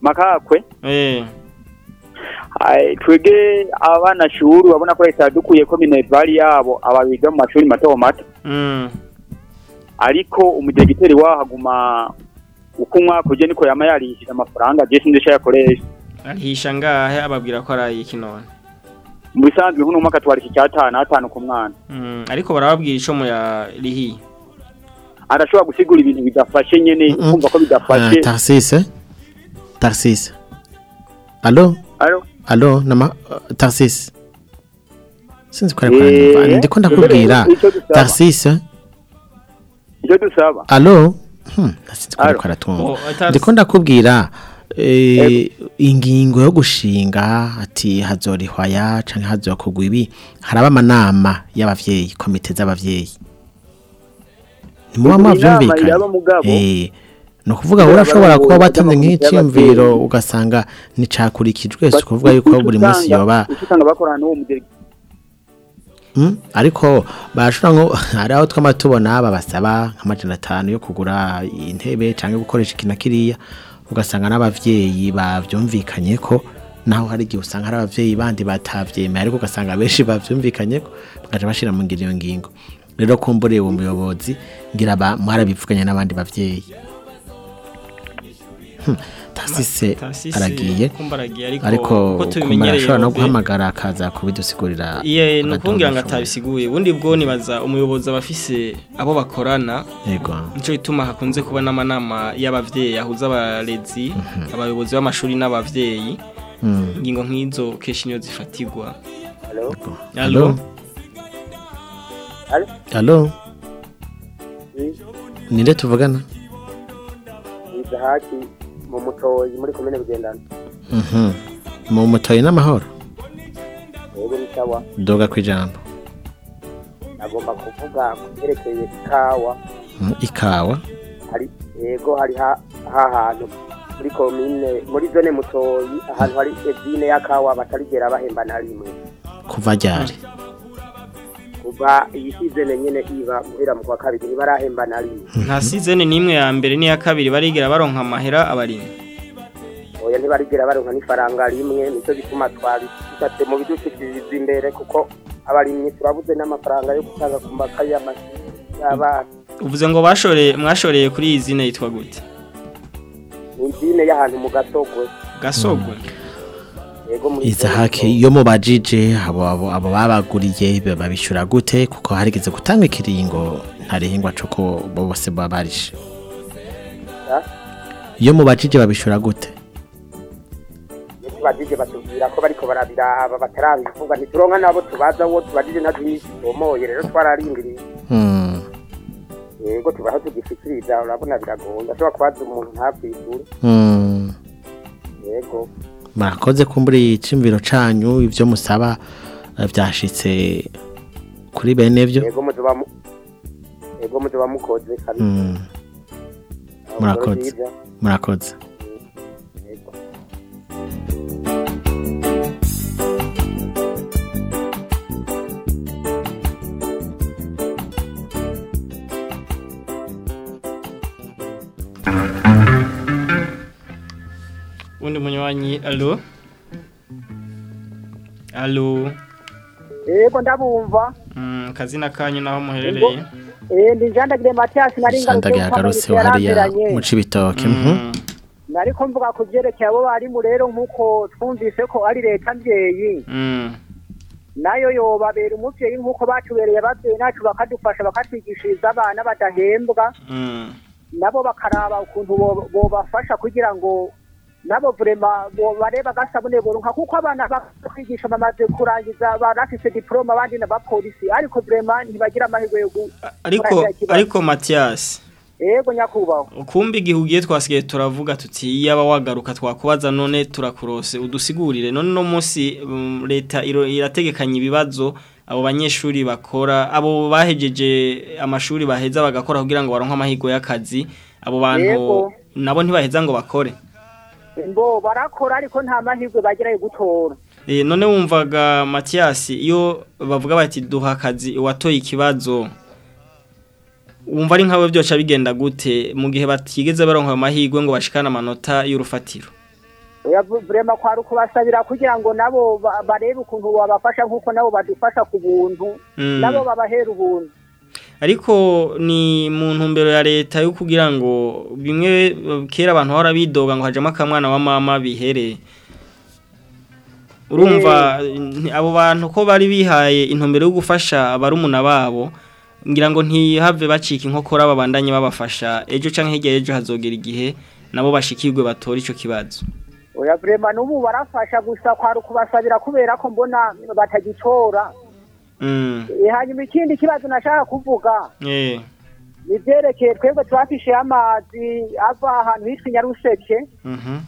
[SPEAKER 15] Makakwe twege abana shuru babona ko leta dukuye ko minervari yabo ababiga mu mashuri mato mato.
[SPEAKER 6] mm.
[SPEAKER 15] Ariko umudegiteri wahaguma uko umwaka uje niko yama yarishije amafaranga je sindisha yakoresha.
[SPEAKER 6] arihisha ngahe ababwira ko ari iki none.
[SPEAKER 15] Mu bisanzwe nk'uno mwaka twariki cyatanu atanu ku mwana.
[SPEAKER 6] mm ariko barababwira ico mu ya rihi
[SPEAKER 15] Arashobora gusigura ibintu bidafashe nyene kumva ko bidafashe.
[SPEAKER 5] tarsise tarsise alo
[SPEAKER 15] Alo
[SPEAKER 5] alo nama uh, tarsise sinzi ko ari
[SPEAKER 15] Eh,
[SPEAKER 5] kwanyumva ndiko ndakubwira. tarsise
[SPEAKER 15] icyo dusaba.
[SPEAKER 5] alo hmm sinzi ko
[SPEAKER 15] Alo. Oh, Tars-
[SPEAKER 5] ndiko ndakubwira. eh, ingingo yo gushinga ati hazorihwaya canke hazokugwa ibi haraba amanama y'abavyeyi komite mwavyumvikanye
[SPEAKER 15] iraba mugabo.
[SPEAKER 5] eh ni ukuvuga
[SPEAKER 15] Kubera
[SPEAKER 5] urashobora kuba watanze
[SPEAKER 15] y'abavyeyi.
[SPEAKER 5] ugasanga nticakurikijwe si ukuvuga yuko buri munsi yoba
[SPEAKER 15] usanga bakorana n'uwo mudegiteri.
[SPEAKER 5] Mm, ariko barashobora nko hari [laughs] aho twama tubona babasaba nk'amajana atanu yo kugura intebe cyangwa gukoresha iki na kiriya ugasanga n'abavyeyi bavyumvikanye ko naho hari igihe usanga hari abavyeyi bandi batavyemeye ariko ugasanga benshi [laughs] bavyumvikanye ko bakaja bashira mu ngiro iyo ngingo. Rero kumbure uwo muyobozi ngira mwarabivuganye n'abandi bavyeyi. Hmm, tasise aragiye
[SPEAKER 6] ariko tubimenyereye
[SPEAKER 5] arashobora no
[SPEAKER 6] Robe.
[SPEAKER 5] guhamagara akaza kubidusigurira
[SPEAKER 6] Iye
[SPEAKER 5] agatonda
[SPEAKER 6] nukumbwira ngo
[SPEAKER 5] ashobora.
[SPEAKER 6] atabisiguye. Ubundi bwo nibaza umuyobozi abafise abo bakorana. Nico gituma hakunze kuba n'amanama y'abavyeyi ahuza abarezi abayobozi b'amashuri n'abavyeyi.
[SPEAKER 5] Mm.
[SPEAKER 6] ingingo nk'izo kenshi niyo zifatirwa? Allo
[SPEAKER 12] Oui,
[SPEAKER 5] ninde tuvugana?
[SPEAKER 12] Mu mutoyi muri komine Bugendana.
[SPEAKER 5] Mhm. mu mutoyi n'amahoro
[SPEAKER 12] Yego ni sawa.
[SPEAKER 5] doga kwijambo
[SPEAKER 12] Agomba kuvuga ku byerekeye ikawa.
[SPEAKER 5] Mm, ikawa
[SPEAKER 12] Hari yego hari ha ha hantu muri komine muri zone mutoyi ahantu hari ezine ya kawa batarigera bahemba na rimwe.
[SPEAKER 5] kuva ryari
[SPEAKER 12] Kuva iyi season nyene iba guhera mu kwa kabiri ntibarahemba na rimwe.
[SPEAKER 6] nta season n'imwe ya mbere n'iya kabiri barigera baronka amahera abarimyi.
[SPEAKER 12] Oya ntibarigera baronka n'ifaranga rimwe ni cyo gituma twari dufate mu bidukikiriza imbere kuko abarimyi turabuze n'amafaranga yo gutanga ku y'amashuri y'abana.
[SPEAKER 6] Uvuze ngo bashoreye mwashoreye kuri iyi zine yitwa gute?
[SPEAKER 12] Ni izine y'ahantu mu gasogwe.
[SPEAKER 6] Gasogwe.
[SPEAKER 12] Muri
[SPEAKER 5] izahake iyo mubajije abo babaguriye babishura gute? Kuko harigeze gutanga ikiringo ntarihingwa cuko bose babarishe iyo mubajije babishura gute?
[SPEAKER 12] Iyo tubajije batubwira ko bariko barabiraba batarabivuga ntituronka nabo tubaza wo tubajije ntazi nyinshi tomoye rero twararindiriye
[SPEAKER 5] Mm.
[SPEAKER 12] yego tubaho tugishikiriza urabona biragoye. Ashobora kubaza umuntu ntakwigure
[SPEAKER 5] Mm.
[SPEAKER 12] yego.
[SPEAKER 5] Murakoze kumbura icimviro canyu ivyo musaba eh, vyashitse kuri bene vyo.
[SPEAKER 12] Yego muzoba mu- yego muzoba mukoze kabisa
[SPEAKER 5] Mm. murakoze. murakoze.
[SPEAKER 6] Undi munywanyi allo allo
[SPEAKER 17] yego ndabumva
[SPEAKER 6] mm, kazina kanyu naho muherereye
[SPEAKER 17] eh ndi jandagire Mathias nari
[SPEAKER 5] sandaga yagarutse hariya mu cibitoke mhm
[SPEAKER 17] nariko mvuga ku vyerekeye abo barimu rero nk'uko twumvise ko ari leta mbyeyi
[SPEAKER 6] mm.
[SPEAKER 17] na yo yobabera umuvyeyi nk'uko batubereye abavyeyi nacu bakadufasha bakatwigishiriza abana badahembwa
[SPEAKER 6] Mm.
[SPEAKER 17] nabo bakaraba ukuntu bo- bobafasha kugira ngo nabo vrema bo- bareba agasabune boronka kuko abana bakwigisha bamaze kurangiza barafise diploma abandi n'abapolisi ariko vrema ntibagira amahirwe yo
[SPEAKER 6] ariko ariko Mathias.
[SPEAKER 17] Yego nyakubahwa
[SPEAKER 6] kumbi igihe ugiye twasigaye turavuga tuti iyaba wagaruka twakubaza none turakurose udusigurire none no munsi um, leta irategekanya ibibazo abo banyeshuri bakora abo bahejeje amashuri baheza bagakora kugira ngo baronke amahirwe y'akazi abo bantu nabo ntibaheza ngo bakore
[SPEAKER 17] mbo barakora ariko nta mahirwe bagira yo gutora.
[SPEAKER 6] E, none wumvaga Mathias iyo bavuga bati duha akazi watoye ikibazo wumva ari nkawe byoca bigenda gute mu gihe batigeze baronka ayo mahirwe ngo bashikane amanota y'urufatiro?
[SPEAKER 17] Vrema kwari ukubasabira kugira ngo nabo ba- barebe ukuntu babafasha nk'uko nabo badufasha ku buntu.
[SPEAKER 6] Mm.
[SPEAKER 17] nabo babahera ubuntu.
[SPEAKER 6] Ariko ni mu ntumbero ya leta yo kugira ngo bimwe kera abantu bahora bidoga ngo hajamo akamwana wa mama bihere. Urumva abo bantu ko bari bihaye intumbero yo gufasha barumuna babo ngira ngo ntihave bacika inkokora babandanye babafasha. Ejo canke hirya y'ejo hazogera igihe nabo bashikirwe batora ico kibazo.
[SPEAKER 17] Oya vrema n'ubu barafasha gusa kwari ukubasabira kubera ko mbona batagitora. Hanyuma ikindi kibazo nashaka kuvuga.
[SPEAKER 6] Eh.
[SPEAKER 17] ni vyerekeye twebwe twafishe amazi ava ahantu hitwa inyaruseke
[SPEAKER 6] mhm.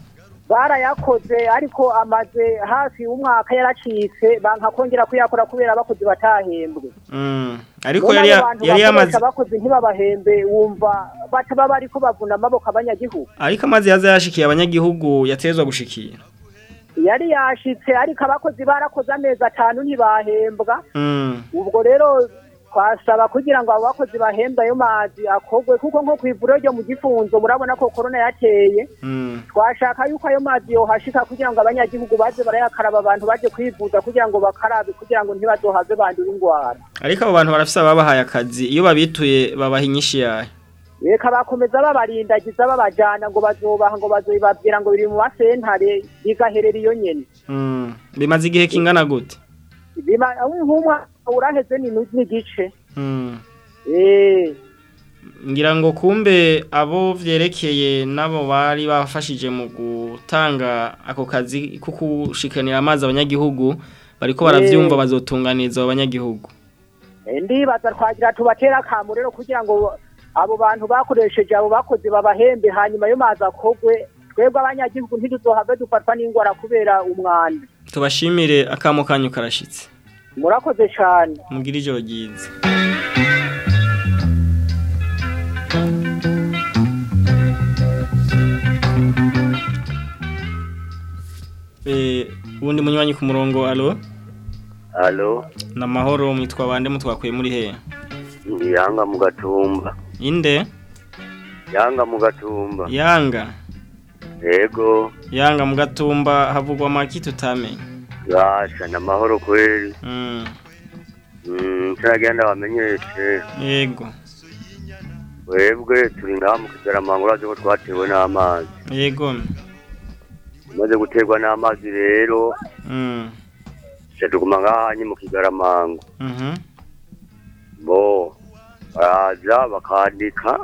[SPEAKER 17] Barayakoze ariko amaze hafi umwaka yaracitse banka kongera kuyakora kubera abakozi batahembwe.
[SPEAKER 6] Mm. ariko yari yamaze
[SPEAKER 17] abakozi ntibabahembe wumva bataba bariko bavuna amaboko abanyagihugu.
[SPEAKER 6] Ariko amazi yaza yashikiye abanyagihugu yatezwa gushikira
[SPEAKER 17] yari yashitse ariko abakozi barakoze amezi atanu ntibahembwa.
[SPEAKER 6] Mm.
[SPEAKER 17] ubwo rero twasaba kugira ngo abo bakozi bahembwe ayo mazi akogwe kuko nko ku ivuriro ryo mu gifunzo murabona ko korona yateye.
[SPEAKER 6] Mm.
[SPEAKER 17] twashaka yuko ayo mazi yohashika kugira ngo abanyagihugu baze barayakaraba abantu baje kwivuza kugira ngo bakarabe kugira ngo ntibazohave bandura indwara.
[SPEAKER 6] Ariko abo bantu barafise ababahaye akazi. Iyo babituye babaha inyinshi yayo.
[SPEAKER 17] Reka bakomeza babarindagiza babajana ngo bazobaha ngo bazobibabwira ngo biri mu masentare bigaherera iyo nyene
[SPEAKER 6] Mm. bimaze igihe kingana gute
[SPEAKER 17] bima nk'umwa uraheze ni n'igice
[SPEAKER 6] Mm.
[SPEAKER 17] eh
[SPEAKER 6] ngira ngo kumbe abo vyerekeye nabo bari bafashije mu gutanga ako kazi ko kushikanira amazi abanyagihugu bariko
[SPEAKER 17] Eh.
[SPEAKER 6] bazotunganiza abo banyagihugu
[SPEAKER 17] Eh, ndibaza twagira tubatera akamu rero kugira ngo abo bantu bakoresheje abo bakozi babahembe hanyuma yo mazi akogwe twebwe abanyagihugu ntituzohave dufatwa n'ingwara kubera umwanda.
[SPEAKER 6] Tubashimire akamo kanyu karashitse.
[SPEAKER 17] Murakoze cane.
[SPEAKER 6] Mugira ijoro ryiza. Eh, ubundi munywanyi ku murongo alo
[SPEAKER 19] Halo,
[SPEAKER 6] namahoro mwitwa bande mutwakuye muri he
[SPEAKER 19] ndi Yanga mu gatumba.
[SPEAKER 6] inde
[SPEAKER 19] Yanga mu gatumba.
[SPEAKER 6] yanga
[SPEAKER 19] ego
[SPEAKER 6] yanga mu gatumba havugwa maki tutamenye
[SPEAKER 19] gasha na mahoro kweli.
[SPEAKER 6] mm.
[SPEAKER 19] Mm, turagenda bamenyeshe.
[SPEAKER 6] yego
[SPEAKER 19] Webwe turi ngaha mu zo urazi ko twatewe n'amazi.
[SPEAKER 6] yego
[SPEAKER 19] Tumaze guterwa n'amazi rero,
[SPEAKER 6] mm.
[SPEAKER 19] se tuguma ngaha nyine mu kigaramango. Bo, baraza bakandika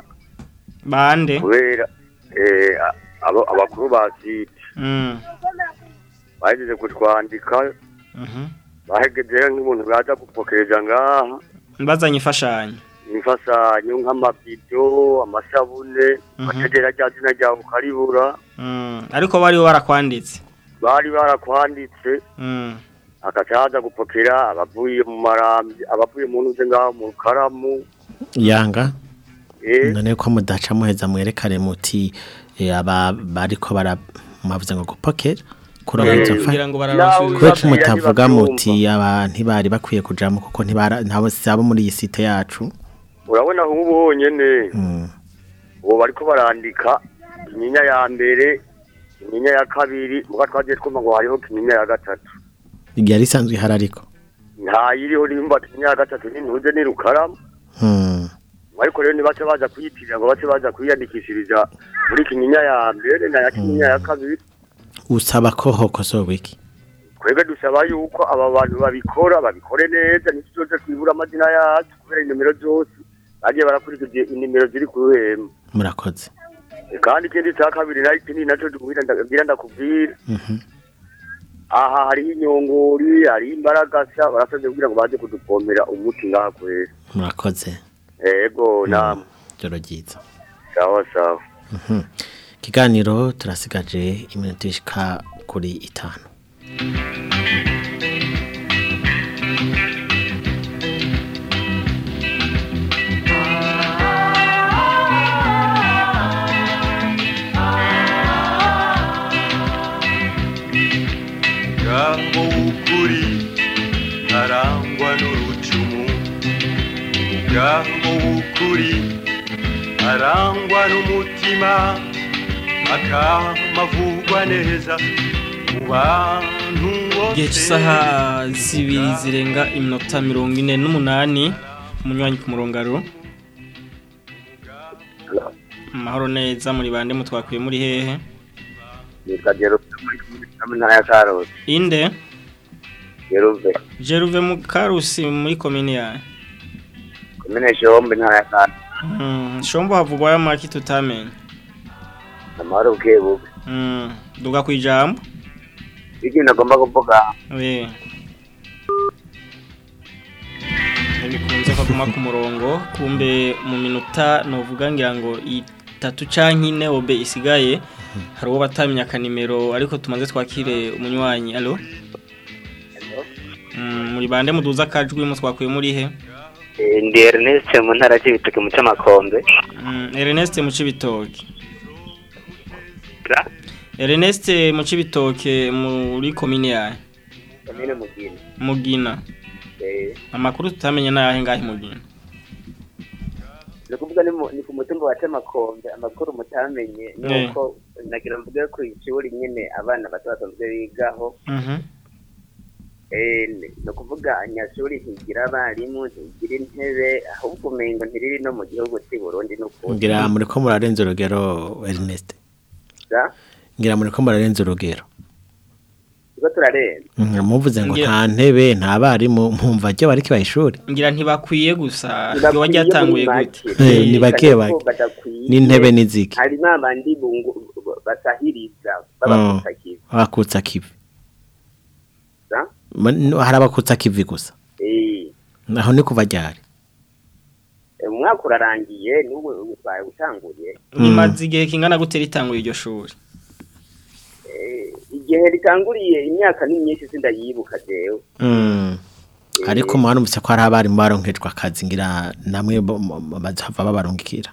[SPEAKER 6] bande?
[SPEAKER 19] kubera eh, abakuru ba site
[SPEAKER 6] mm.
[SPEAKER 19] bahejeje kutwandika
[SPEAKER 6] mhm
[SPEAKER 19] bahegeje nk'umuntu baza gupokereza ngaha.
[SPEAKER 6] Bazanye imfashanyo
[SPEAKER 19] imfasanyo nk'amabido amasabune bategera rya zina ryawe ukaribura
[SPEAKER 6] mm. ariko bari barakwanditse.
[SPEAKER 19] Bari barakwanditse.
[SPEAKER 6] Mm.
[SPEAKER 19] akacaza gupokera abavuye mu marambi abavuye mu ntuze ngaho mu karamu.
[SPEAKER 5] Yanga?
[SPEAKER 19] Eh?
[SPEAKER 5] None ko mudaca muheza mwerekane muti eh, aba bariko bara mwavuze ngo gupokera kuronka
[SPEAKER 19] Eh,
[SPEAKER 6] kugira ngo
[SPEAKER 5] mutavuga muti aba ntibari bakwiye kujamo kuko ntibara ntabo sabo muri iyi site yacu.
[SPEAKER 19] Urabona nk'ubu honyene
[SPEAKER 5] Mm.
[SPEAKER 19] ubu bariko barandika kinyinya ya mbere kinyinya ya kabiri muga twagiye twumva ngo hariho kinyinya ya gatatu.
[SPEAKER 5] Yari isanzwe ihari ariko?
[SPEAKER 19] Ntayiriho nimba ya gatatu n'intuze ni rukaramu
[SPEAKER 5] Hmm.
[SPEAKER 19] ariko rero ntibace baza kuyitirira ngo bace baza kwiyandikishiriza muri kinyinya ya mbere na ya kinyinya ya kabiri.
[SPEAKER 5] Usaba ko hokosorwa iki
[SPEAKER 19] twebwe dusaba yuko aba bantu babikora babikore neza ntituzoze twibura amazina yacu kubera inomero zose bagiye barakurikije inimero ziri ku ruhembe
[SPEAKER 5] murakoze.
[SPEAKER 19] Kandi ikindi cya kabiri na yo ikindi na cyo dubwira ndabwira ndakubwira
[SPEAKER 5] Mhm.
[SPEAKER 19] Aha hariho inyongori hariho imbaragasa barasabye kugira ngo baze kudupompera umuti ngaha kwera
[SPEAKER 5] murakoze.
[SPEAKER 19] Ego namwe
[SPEAKER 5] joro ryiza.
[SPEAKER 19] Sawa sawa.
[SPEAKER 5] Mhm. ikiganiro turasigaje iminota ishika kuri itanu.
[SPEAKER 11] Mugabo w'ukuri arangwa n'umutima akamavugwa neza mu bantu
[SPEAKER 6] igihe cy'isaha zibiri zirenga iminota mirongo ine n'umunani umunywanyi ku murongo aro amahoro neza muri bande mutwakuye muri hehe. Inde?
[SPEAKER 19] Jeruve.
[SPEAKER 6] Jeruve mu karusi muri komine yawe
[SPEAKER 19] komine Shombe ntara ya
[SPEAKER 6] Mm, shombo havugwa y'amaki tutamenye
[SPEAKER 19] amahoro bukebuke
[SPEAKER 6] Mm, duga kwijambo
[SPEAKER 19] ikintu agomba kuvuga.
[SPEAKER 6] We. Ntibikunze ko aguma ku murongo kumbe mu minota novuga ngira ngo itatu canke ine obe isigaye hari uwo batamenya akanimero ariko tumaze twakire umunywanyi. Alo Mm, muri bande muduza akajwi mu twakuye muri he?
[SPEAKER 19] Ndi Ernest mu ntara y'Ibitoke mu Cyamakombe.
[SPEAKER 6] Mm, Ernest mu Cibitoke Ernest mu Cibitoke muri komine yawe
[SPEAKER 19] komine Mugina.
[SPEAKER 6] Mugina.
[SPEAKER 19] Eh.
[SPEAKER 6] Amakuru tutamenye n'ayahe ngahe Mugina?
[SPEAKER 19] Ni kuvuga ni ni ku mutumba wa Cyamakombe. Amakuru mutamenye
[SPEAKER 6] Eh.
[SPEAKER 19] nuko nagira mvuge ko ishuri nyine abana bato basanzwe bigaho.
[SPEAKER 6] Mhm.
[SPEAKER 12] Eh, ni ni ukuvuga nyashuri ntigira abarimu ntigira intebe ahubwo umengo ntiriri no mu gihugu cy'i Burundi n'ukuri.
[SPEAKER 5] Ngira muri ko murarenza urugero Ernest? Ngira muri ko murarenza urugero. Mm, muvuze ngo nta ntebe nta barimu mpumva ryo bari kibashuri
[SPEAKER 6] ngira ntibakwiye gusa ryatanguye
[SPEAKER 12] muri
[SPEAKER 6] gute.
[SPEAKER 5] Eh, ni bake bake. N'intebe n'iziki.
[SPEAKER 12] hari n'abandi bungu- basahiriza
[SPEAKER 5] Mm,
[SPEAKER 12] babakutsa kivi
[SPEAKER 5] abakutsa kivi
[SPEAKER 12] Da?
[SPEAKER 5] Ma- no, hari abakutsa kivi gusa.
[SPEAKER 12] Eh,
[SPEAKER 5] naho ni kuva ryari?
[SPEAKER 12] Umwaka urarangiye n'ubu utwaye utanguye.
[SPEAKER 6] Rimaze igihe kingana gute ritanguye iryo shuri?
[SPEAKER 12] Eh, igihe ritanguriye imyaka ni myinshi sindayibuka jewe
[SPEAKER 5] Mm. ariko mwarumvise ko hari abarimu baronkejwe akazi ngira namwe bazava babarungikira.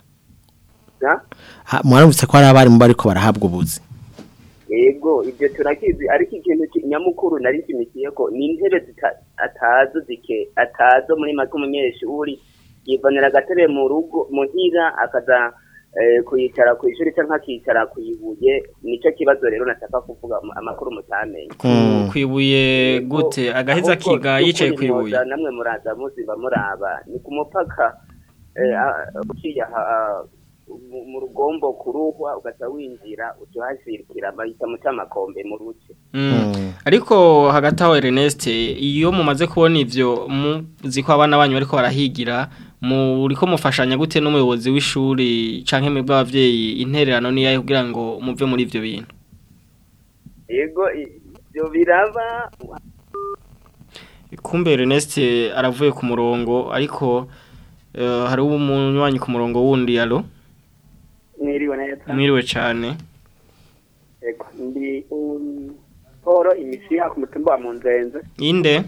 [SPEAKER 5] Mwarumvise ko hari abarimu bariko barahabwa ubuzi.
[SPEAKER 12] Yego ibyo turakizi ariko ikintu ki- nyamukuru nari kimitiye ko ni intebe atazo zike atazo muri make umunyeshuri yivanira agatebe mu rugo muhira akaza eh, kuyicara ku ishuri cyangwa akicara ku ibuye ni cyo kibazo rero nashaka kuvuga am- amakuru mutamenye.
[SPEAKER 6] Ku ibuye gute? Agaheza akiga yicaye ku ibuye
[SPEAKER 12] namwe muraza muziba muraba ni ku mupaka eh, uciye aha, mu- rugombo kuruhwa ugaca winjira uca uhashirikira bahita mu cyamakombe mu ruce.
[SPEAKER 6] Mm. ariko hagati aho Ernest iyo mumaze kubona ivyo muzi ko abana banyu bariko barahigira muriko mufashanya gute n'umuyobozi w'ishuri canke mwebwe abavyeyi intererano ni yayo kugira ngo muve muri ivyo bintu?
[SPEAKER 12] Yego ibyo biraba.
[SPEAKER 6] Kumbe Ernest aravuye ku murongo ariko eh, hari umunywanyi ku murongo wundi alo
[SPEAKER 20] mwiriwe neza
[SPEAKER 6] mwiriwe cane
[SPEAKER 20] Ego, ndi Paul imisiha ku mutumba wa Munzenze.
[SPEAKER 6] Inde?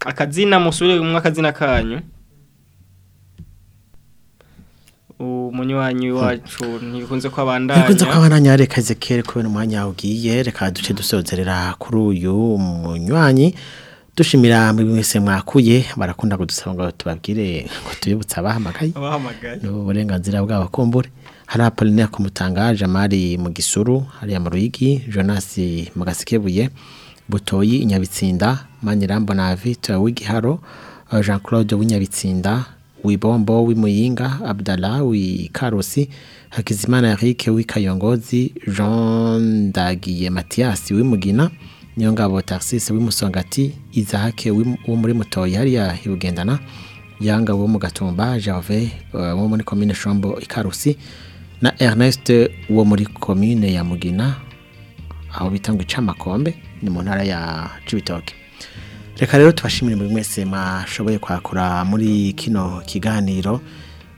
[SPEAKER 6] Akazina musubire mu akazina kanyu. Umunywanyi wacu ntibikunze ko abandanya.
[SPEAKER 5] Nikunze ko abandanya reka Ezekiel kubera umwanya ugiye reka duce dusozerera kuri uyu munywanyi. Dushimira muri mwese mwakuye barakunda kudusaba ngo tubabwire ngo tubibutse abahamagaye. N'uburenganzira bwabo kumbure hari Apollinaire kumutanga Jamari mu gisuru hari ya Maruyigi Jonas mu gasikebuye Butoyi Inyabitsinda Manyirambo na Vita w'igiharo uh, Jean Claude w'inyabitsinda Wibombo w'imuyinga Abdallah w'ikarusi Hakizimana Eric w'ikayongozi Jean Dagiye Mathias w'imugina Niyongabo Tarsis w'imusongati Isaac w'im- wo muri mutoyi hariya ibugendana Yanga wo mu gatumba Gervais uh, wo muri commune Shombo ikarusi na Ernest wo muri commune ya Mugina aho bita ngo icamakombe ni mu ntara ya Cibitoke. Reka rero tubashimire muri mwese mwashoboye kwakura muri kino kiganiro.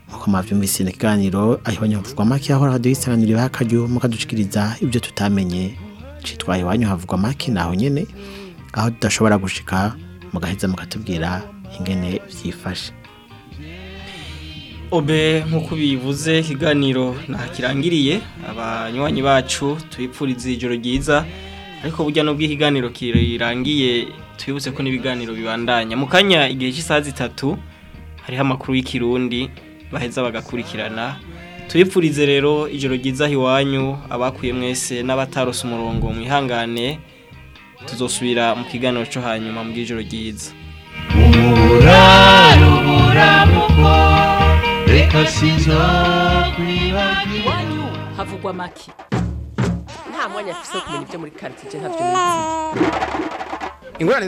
[SPEAKER 5] Nkuko mwavyumvise ni ikiganiro aho abanyavugwa make aho radio isanganiro bakaryo mukadushikiriza ibyo tutamenye. Citwaye iwanyu havugwa make naho nyene aho tudashobora gushika mugaheza mukatubwira ingene vyifashe
[SPEAKER 6] obe nk'uko bivuze ikiganiro ntakirangiriye abanywanyi bacu tubipfuriza ijoro ryiza ariko burya n'ubwo ikiganiro kirangiye twibutse ko n'ibiganiro bibandanya. Mu kanya igihe cy'isaha zitatu hariho amakuru y'ikirundi baheza bagakurikirana tubipfurize rero ijoro ryiza aho iwanyu abakuye mwese n'abatarose umurongo mwihangane tuzosubira mu kiganiro cyo hanyuma mu bw'ijoro ryiza.
[SPEAKER 1] Havugwa make. Nta mwanya afise wo kumenya ibyo muri karitsiye nizi
[SPEAKER 2] ingorane